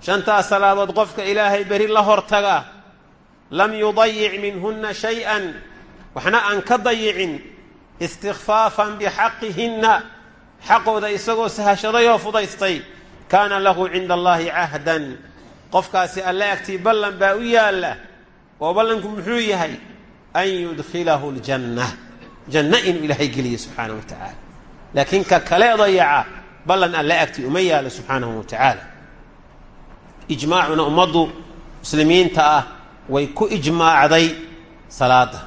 shantaas salaadood qofka ilaahay beri la hortaga lam yudayic minhunna shay-an waxna aan ka dayicin istikfaafan bixaqihinna xaqooda isagoo sahashaday oo fudaystay kaana lahu cinda allaahi cahdan qofkaasi alle agtii ballan baa u yaalla oo ballanku muxuu yahay an yudkhilahu ljanna janno inuu ilaahay geliyo subxaanahu wa tacaala laakiin ka kale dayaca ballan alle agtii uma yaalo subxaanahu wa tacaala ijmaacuna ummaddu muslimiinta ah way ku ijmaacday salaadda.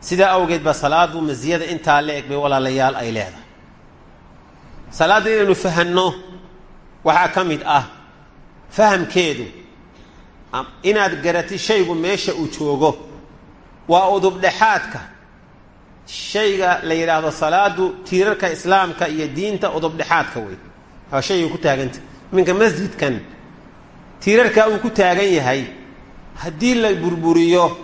Sidaa awgeed baa salaaddu masiyada intaa la eg bay walaalayaal ay leedahay. Salaadda inaynu fahanno waxaa ka mid ah fahamkeedu inaad garatid shaygu meesha uu joogo waa udubdhexaadka shayga la yidhaahdo salaadu tiirarka islaamka iyo diinta udubdhexaadka wey waa shaygay ku taaganta iminka masjidkan tiirarkaa uu ku taagan yahay haddii la burburiyo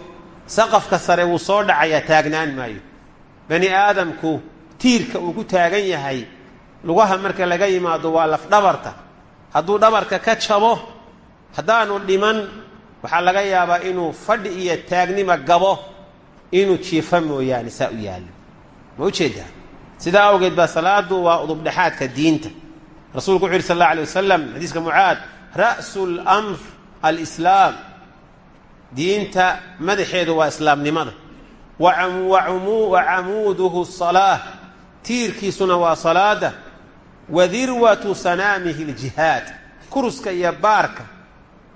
saqafka sare wuu soo dhacayaa taagnaan maayo. Bani aadamku tiirka uu ku taagan yahay lugaha marka laga yimaado waa lafdhabarta. Hadduu dhabarka ka jabo haddaanu dhiman waxaa laga yaabaa inuu fadhi iyo taagnima gabo inuu jiifa mooyaane saa u yaallo. Ma u jeedaa sidaa awgeed baa salaadu waa udubdhexaadka diinta rasuulku wuxu yidhi sal alla alay wasalam xadiiska mucaad ra'su lamr alislaam diinta madaxeedu waa islaamnimada. Wa camuuduhu salaa tiirkiisuna waa salaada. Wa dirwatu sanaamihi ljihaad kuruska iyo baarka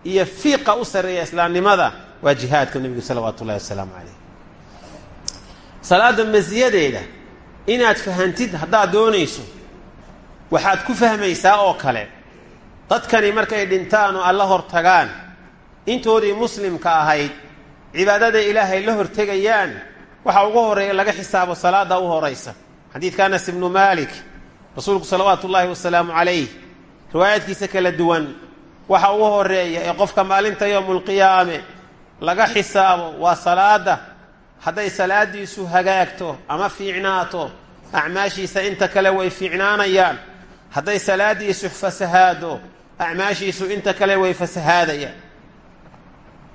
iyo fiiqa u sarreeya islaamnimada waa jihaadka nebigu salawaatu ullahi wasalaamu calayh. Salaadda masiyadeeda inaad fahantid haddaad doonayso waxaad ku fahmaysaa oo kale dadkani markay dhintaan oo alla hortagaan intoodii muslimka ahayd cibaadada ilaahay la hortegayaan waxaa ugu horreeya laga xisaabo salaada u horaysa xadiidka anas ibnu maalik rasuulku salawaatu ullaahi wasalaamu calayh riwaayaadkiisa kala duwan waxa ugu horreeya ee qofka maalinta yowmulqiyaame laga xisaabo waa salaada hadday salaadiisu hagaagto ama fiicnaato acmaashiisa inta kale way fiicnaanayaan hadday salaadiisu fasahaado acmaashiisu inta kale way fasahaadayaan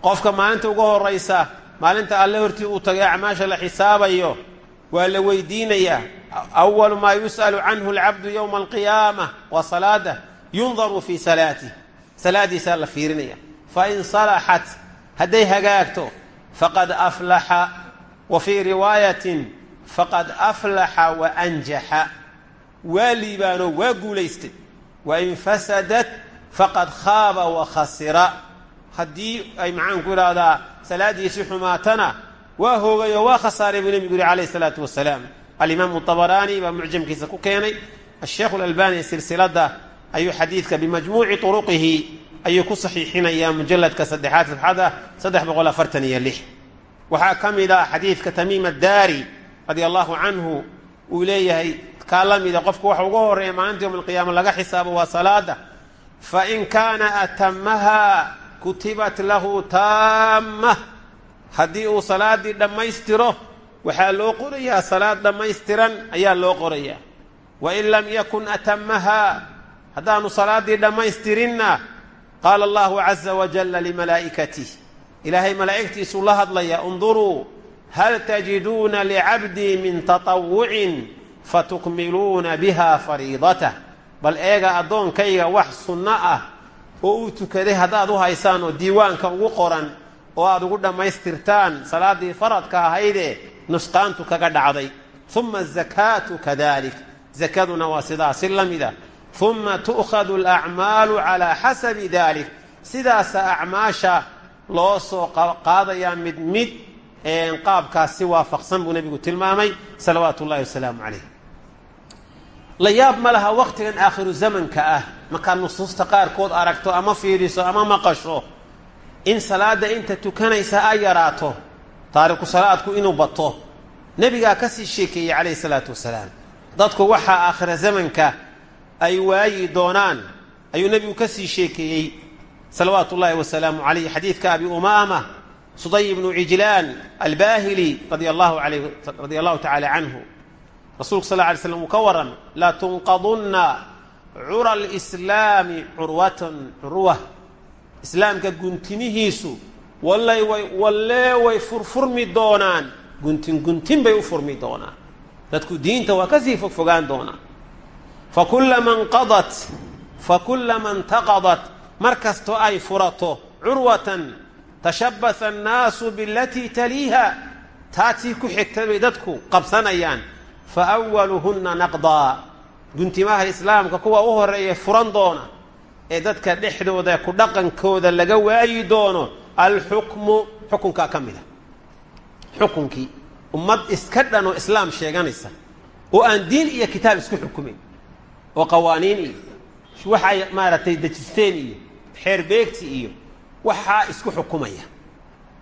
qofka maalinta ugu horaysa maalinta alle hortii uu tagay acmaasha la xisaabayo waa la weydiinayaa awalu maa yus'alu canhu alcabdu yowma alqiyaama waa salaada yundaru fii salaatih salaadiisaa la fiirinaya. Fain salaxat hadday hagaagto faqad aflaxa wa fii riwaayatin faqad aflaxa wa anjaxa waa liibaano waa guulaystay wain fasadat faqad khaaba wa khasira. Haddii ay maxaan ku idhaahdaa salaadiisi xumaatana waa hoogayo waa khasaaray buu nebigu yihi calayh isalaatu wasalaam alimaamu abaraani baa mucjamkiisa ku keenay. Asheikhu lalbani silsilada ayuu xadiidka bimajmuuci turuqihi ayuu ku saxiixinayaa mujaladka saddexaad safxada saddex boqol afartan iyo lix. Waxaa ka mid a xadiidka tamiim addaari radia allahu canhu uu leeyahay kaa la mida qofku waxa uga horreeya maalinta yowma alqiyaama laga xisaabo waa salaada. Fain kaana atamaha kutibat lahu taamma haddii uu salaadii dhammaystiro waxaa loo qorayaa salaad dhammaystiran ayaa loo qorayaa. Wain lam yakun atamaha haddaanu salaaddii dhammaystirinna qaala allahu caza wajalla limalaa'ikatih ilaahay malaa'igtiisuu la hadlaya unduruu hal tajiduuna licabdii min taطawucin fatukmiluuna biha fariidatah bal eega addoonkayga wax sunno ah oo uu tukaday haddaad u haysaan oo diiwaanka ugu qoran oo aad ugu dhammaystirtaan salaaddii faradka ahaydee nusqaantu kaga dhacday. Uma azakaatu kadalik. Zakaduna waa sidaasi la mida uma tu'khadu alacmaalu calaa xasabi dalik sidaasa acmaasha loo soo qaadayaa mid mid qaabkaas si waafaqsan buu nebigu tilmaamay. Salawaatu ullahi wasalaamu calayh la yaab ma laha wakhtigan aakhiru zamanka ah. Markaad nusuusta qaarkood aragto ama fiiriso ama maqasho in salaadda inta tukanaysa ay yaraato taariku salaadku inuu bato. Nebigaa ka sii sheekeeyey calayhi salaatu wasalaam dadku waxaa aakhira zamanka ay waayi doonaan. Ayuu nebigu ka sii sheekeeyey salawaatu ullaahi wasalaamu calayh xadiidka abi umaama suday ibnu cijlaan albaahili radia allahu tacaala canhu rasuulku sal lla alay slam uu ka waran latunqadunna cura alislaami curwatan curwa. Islaamka guntimihiisu wallay way wallee way furfurmi doonaan. Guntin guntin bay u furmi doonaan. Dadku diinta waa ka sii fogfogaan doonaan. Fakullama nqadat fakullama intaqadat mar kastoo ay furato curwatan tashabbaha annaasu bilatii taliiha. Taatii ku xigtay bay dadku qabsanayaan fa awaluhunna naqdaa guntimaha islaamka kuwa u horreeya furan doona ee dadka dhexdooda ku dhaqankooda laga waayi doono alxukmu xukunkaa ka mid a xukunkii ummad iska dhan oo islaam sheeganaysa oo aan diin iyo kitaab isku xukumayn oo qawaaniin iyo waxay maaragtay dejisteen iyo xeerbeegti iyo waxaa isku xukumaya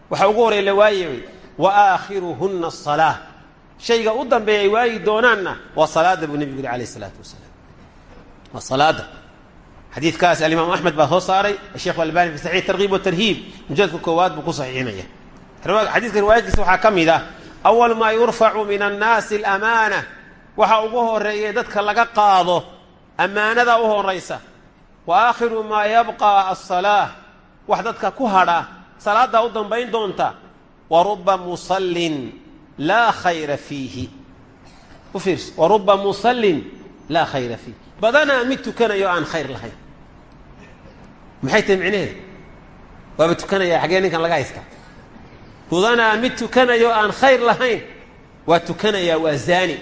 waxaa ugu horey la waayay wa aakhiruhunna asalaa shayga u dambeeya ay waayi doonaanna waa salaada buu nebigu yuri alayh wasalaam. Waa salaada. Xadiidkaas alimaamu axmed baa soo saaray ashekhu albani fi saxiix tarkiib watarhiib mujaladka koowaad buu ku saxiixinaya. Xadiidka riwaayadkiisa waxaa ka ah awal maa yurfacu min annaasi alamaana. Waxa ugu horreeya dadka laga qaado ammaanada u horaysa wa aakhiru maa yabqa asalaa wax dadka ku hadha salaaddaa u dambayn doonta wa ruba musallin laa khayra fiihi u fiirso wa ruba musallin laa khayra fiih badanaa mid tukanayo aan khayr lahayn maxay tahay micnaheedu waaba tukanaya xaggee ninkan laga haysta badanaa mid tukanayo aan khayr lahayn waa tukanayaa waa zaani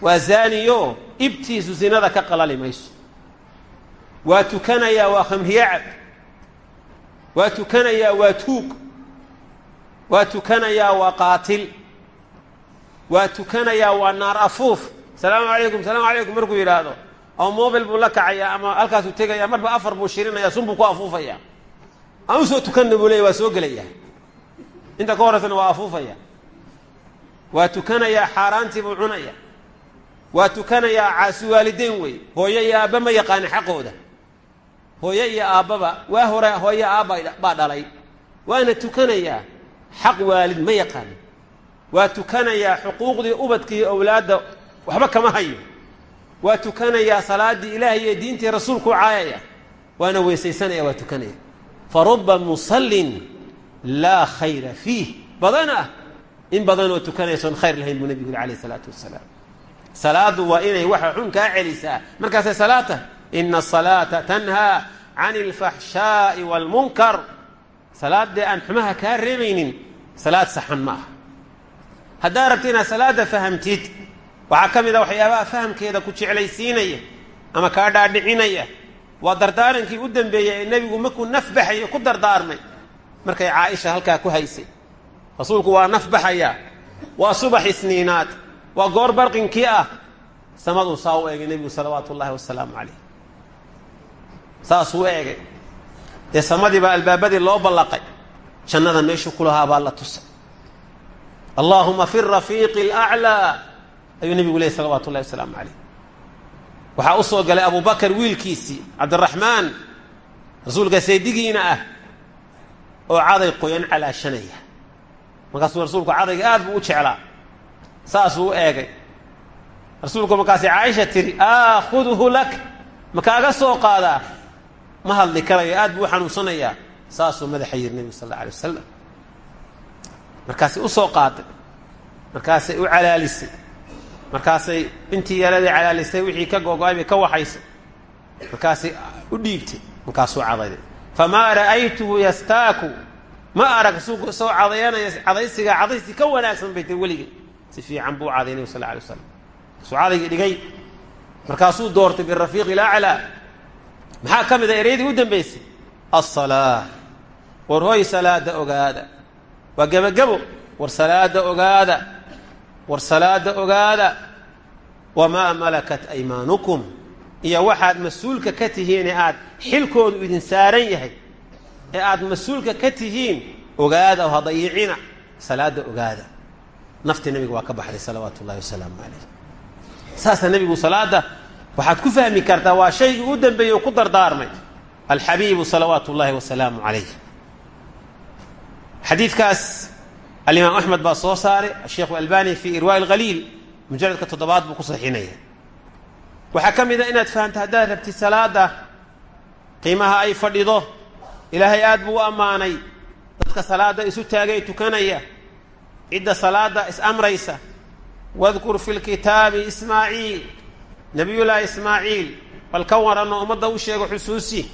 waa zaaniyo ibtiisu zinada ka qalali mayso waa tukanayaa waa khamriyacab waa tukanayaa waa tuug waa tukanayaa waa qaatil. Waa tukanayaa waa naar afuuf. Salaamu calaykum salaamu calaykum markuu yidhaahdo. Ama mobil buu la kacayaa ama halkaasuu tegaya marba afar buu shirinaya sun buu ku afuufaya. U soo tukanna buu leeya waa soo gelaya inta ka horeysana waa afuufaya. Waa tukanayaa xaaraantii buu cunaya waa tukanayaa caasi waalideyn wey. Hooyo iyo aabba ma yaqaani xaqooda. Hooyo iyo aabbaba waa hore hooyo aabba baa dhalay. Waana tukanayaa xaq waalid ma yaqaanin waa tukanayaa xuquuqdii ubadka iyo owlaadda waxba kama hayo. Waa tukanayaa salaaddii ilaah iyo diintii rasuulku caayaya. Waana weysaysanaya waa tukanaya. Fa ruba musallin laa khayra fiih. Badan ah. In badanoo tukanaysoon khayr lahayn buu nebigu yuri alayh isalaatu wasalaam salaaddu waa inay waxa xun kaa celisaa. Markaasay salaad tahay ina asalaata tanhaa can alfaxshaa'i waalmunkar salaadee aan xumaha kaa reebaynin salaad saxan ma aha. Haddaad rabti inaad salaadda fahamtid waxaa ka mid a waxyaabaha fahamkeeda ku jeclaysiinaya ama kaa dhaadhicinaya. Waa dardaarankii u dambeeyey ee nebigu markuu naf baxayo ku dardaarmay. Markay caaisha halkaa ku haysay. Rasuulku waa naf baxaya waa subax isniinaad. Waa goor barqinkii ah. Samaduu saa u eegay nebigu salawaatu ullaahi wasalaamu calayh saasuu u eegay dee samadii baa albaabadii loo ballaqay. Jannada meeshuu ku lahaa baa la tusay allaahuma fi rafiiqi alaclaa ayuu nebigu leeyay salawatu ullahi wasalaamu calayh. Waxaa u soo galay abubakar wiilkiisii cabdiraxmaan rasuulka saydigiina ah oo caday qoyan calaashanaya markaasuu rasuulku cadayga aad buu u jeclaa. Saasuu u eegay. Rasuulku markaasi caaisha tiri aakhuduhu lak. Ma kaaga soo qaadaa ma hadli karayo aad buu xanuunsanayaa. Saasuu madaxa yiri nebigu sal alla alay wasalam markaasay u soo qaaday markaasay u calaalisay. Markaasay intii yaladii calaalisay wixii ka gogo-ay ka waxaysay markaasay u dhiibtay. Markaasuu cadayday. Famaa ra'aytuhu yastaaku. Ma arag suu soo cadayanaya cadaysiga cadaysi ka wanaagsan bay tiri weligay. Si fiican buu caday nebigu sal la alay waslam markaasuu cadaygii dhigay. Markaasuu doortay birafiiqi ilaclaa maxaa ka mid a ereydii u dambaysay alsalaa war hoy salaada ogaada. Waa gebagebo war salaada ogaada. War salaada ogaada. Wamaa malakat aymaanukum iyo waxaad mas'uulka ka tihiin ee aad xilkoodu idin saaran yahay. Ee aad mas'uulka ka tihiin ogaada oo ha dayicina salaada ogaada. Naftii nabiga waa ka baxday salawaatu ullahi wasalaamu calayh saasaa nebigu salaada waxaad ku fahmi kartaa waa shaygii u dambeeyey oo ku dardaarmay. Alxabiibu salawaatu ullaahi wasalaamu calayh xadiidkaas alimaam axmed baa soo saaray asheikhu albani fi irwaa alhaliil mujaladka toddobaad buu ku saxiinaya waxaa ka mid a inaad fahamta haddaad rabtid salaada qiimaha ay fadhido ilaahay aad buu u ammaanay dadka salaada isu taagay tukanaya cidda salaada is amraysa wadkur fi lkitaabi ismaaciil nabiyullaahi ismaaciil bal ka waranoo ummadda u sheego xusuusi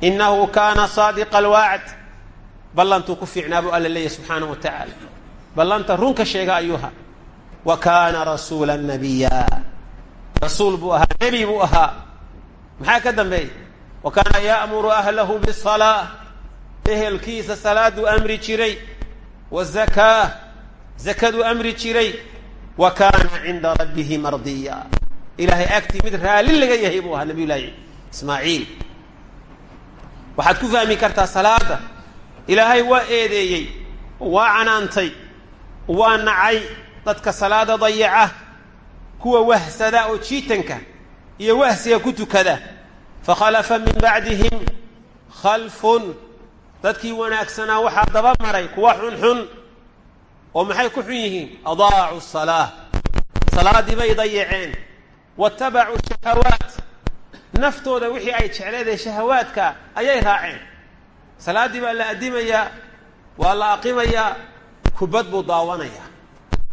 innahu kaana saadiqa alwacd ballantuu ku fiicnaa buu alla leeyahy subxaanahu wa tacaala ballanta runka sheega ayuha wa kaana rasuula nabiya rasuul buu ahaa nebi buu ahaa maxaa ka dambeeya wa kaana ya'muru ahlahu bisalaa ehelkiisa salaaduu amri jiray wazakaa zakaduu amri jiray wa kaana cinda rabbihi mardiya ilaahay agtii mid raalli laga yahay buu ahaa nabiy llaahi ismaaciil. Waxaad ku fahmi kartaa salaada. Ilaahay waa eedeeyey waa canaantay waa nacay dadka salaada dayaca kuwa wahsada oo jiitanka iyo wahsiga ku tukada. Fakhalafa min bacdihim khalfun. Dadkii wanaagsanaa waxaa daba maray kuwa xunxun oo maxay ku xun yihiin? Adaacu salaa salaaddii bay dayaceen watabacuu shahawaat naftooda wixii ay jecleedahay shahawaadka ayay raaceen salaaddii baa la addimayaa waa la aqimayaa kubad buu daawanayaa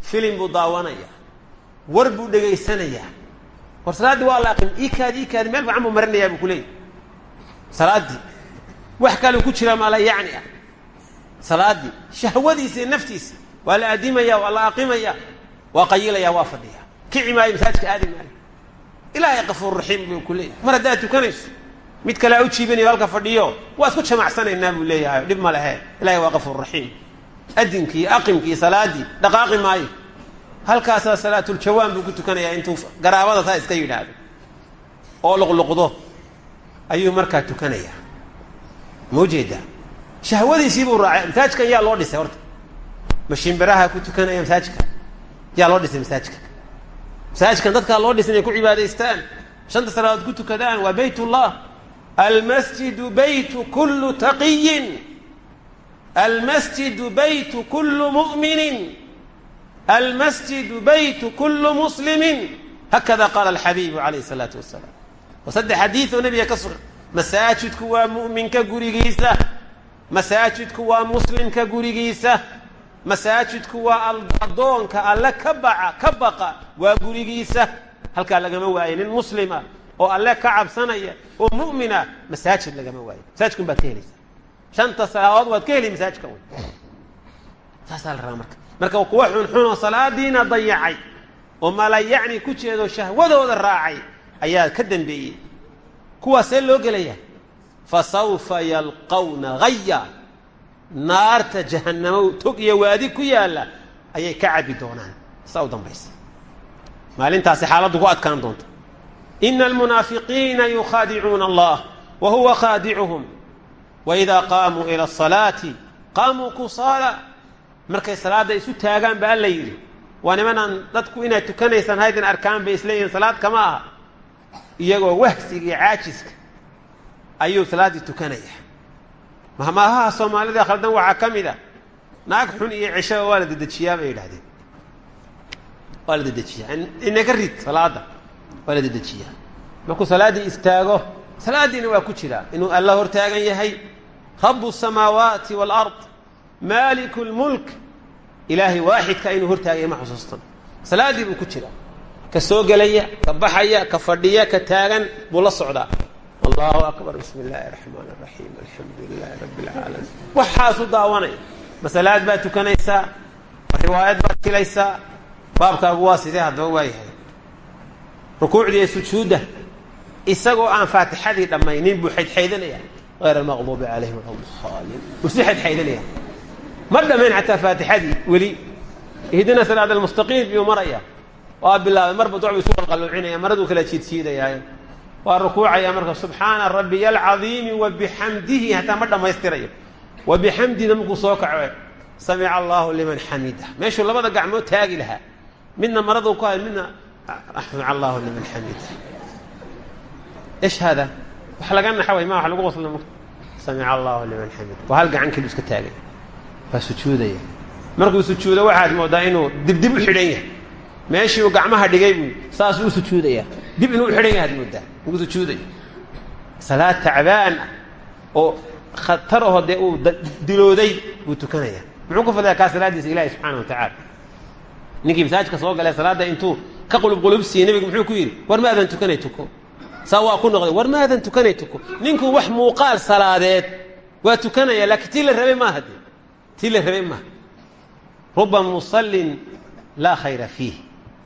filim buu daawanayaa war buu dhegaysanayaa war salaaddii waa la aqim ikaadi ikaadi meel fiican buu marinayaa buu ku leeyay salaaddii wax kaleu ku jiraa maala yacni ah salaaddii shahwadiisa iyo naftiisa waa la adimaya waa la aqimaya waa qayilaya waa ilaahay kafuur raxiim buu ku leeyahy mar haddaad tukanayso mid kale a u jiibanayo halka fadhiyo waa isku jamacsanaynaa buu leeyahay. Dhib ma lehe ilahay waa kafuur raxiim adinkii aqimkii salaaddii dhaqaaqi maayo. Halkaasaa salaatuljawaan buu ku tukanayaa intuu garaabada saa iska yidhaahdo. Oo luqluqdo. Ayuu markaa tukanayaa ma u jeedaa shahwadiisii buu raacay. Masaajidkan yaa loo dhisay horta. Mashiinbiraha ku tukanaya masaajidka. Yaa loo dhisay masaajidka masaajidkan dadkaa loo dhisay inay ku cibaadaystaan. Shanta salaadood ku tukadaan waa bayt ullah almasjidu baytu kullu taqiyin. Almasjidu baytu kullu mu'minin. Almasjidu baytu kullu muslimin. Hakada qaala alxabiibu calayh salaatu wasalaam wa saddex xadiid oo nabiga ka sugan. Masaajidku waa mu'minka gurigiisa. Masaajidku waa muslimka gurigiisa masaajidku waa addoonka alle ka baca ka baqa waa gurigiisa. Halkaa lagama waayo nin muslima oo alle ka cabsanaya oo mu'mina masaajid lagama waayo masaajidkun baad ka helaysaa. Shanta salaadood waad ka heli masaajidka wy saasaa la rabaa marka. Marka kuwa xunxun oo salaadiina dayacay oo malayacni ku jeedo shahwadooda raacay ayaa ka dambeeyey. Kuwaasee loo gelaya fasawfa yalqawna haya naarta jahannamo tog iyo waadi ku yaalla ayay ka cabbi doonaan. Saa u dambaysa. Maalintaasi xaaladdu ku adkaan doonta ina almunaafiqiina yukhaadicuuna allah wa huwa khaadicuhum wa idaa qaamuu ila asalaati qaamuu kusaala markay salaadda isu taagaan ba alla yidhi. Waa nimanaan dadku inaad tukanaysaan haydin arkaan bay isleeyihiin salaad kama aha. Iyagoo wahsiga caajiska ayuu salaaddii tukanaya mahmaahaha soomaalida khaldan waxaa ka mid a naag xun iyo ceshaba waa la dedejiyaa bay yidhahdeen waa la dedejiyaa inaga rid salaadda waa la dedejiyaa markuu salaaddii istaago salaaddiina waa ku jiraa inuu alla hor taagan yahay rabu الsamaawaati wاlard maaliku اlmulk ilaahay waaxidka inuu hortaagaya ma xusuustan salaaddii buu ku jiraa ka soo gelaya ka baxaya ka fadhiya ka taagan buu la socdaa allahu akbar. Bismi illaahi raxmaan raxiim alxamdu lilaahi rabbi اlcaalamiin waxaasu daawanaya masalaad baad tukanaysaa riwaayad baad filaysaa baabkaagu waa sidee haddaba waa yahay? Rukuucdii iyo sujuudda isagoo aan faatixadii dhammaynin buu xaydxaydanaya hayr almaqduubi calayhim walaaliin buu si xaydxaydanaya ma dhammayn xataa faatixadii weli. Ihdina siraad almustaqiim biyuu maraya waa bilaabay marba ducbu isu qalqalluucinaya maraduu kala jiidsiidayaayo waa rukuucaya marka subxaana rabbiya alcadiimi wa bixamdihi hataa ma dhammaystirayo. Wa bixamdina markuu soo kaco samica allahu liman xamida meeshuu labada gacmood taagi lahaa. Midna maraduu ku hay midna samica allahu liman xamida ish hada? Wax laga naxa way ma wax lagu qosla m samica allahu liman xamida waa hal gacan keliu iska taagay. Waa sujuudaya. Markuu sujuudo waxaad moodaa inuu dibdib u xidhan yahay meeshii uu gacmaha dhigay buu saasuu u sujuudaya dib inuu xidhan yahay ad moodaa markuu sujuudayo salaad tacbaan oo khatar aho dee uu dilooday buu tukanaya muxuu ku fadlaya kaa salaadiisa ilahi subxaana wa tacaala. Ninkii masaajidka soo galee salaadda intuu ka qulubqulub siiyey nebigu muxuu ku yidhi war maadan tukanay tuko. Saa ku noqday war maadan tukanay tuko. Ninkuu wax muuqaal salaadeed waa tukanaya laakiin tii la rabay maaha de tii la rabay maaha. Ruba musallin laa khayra fiih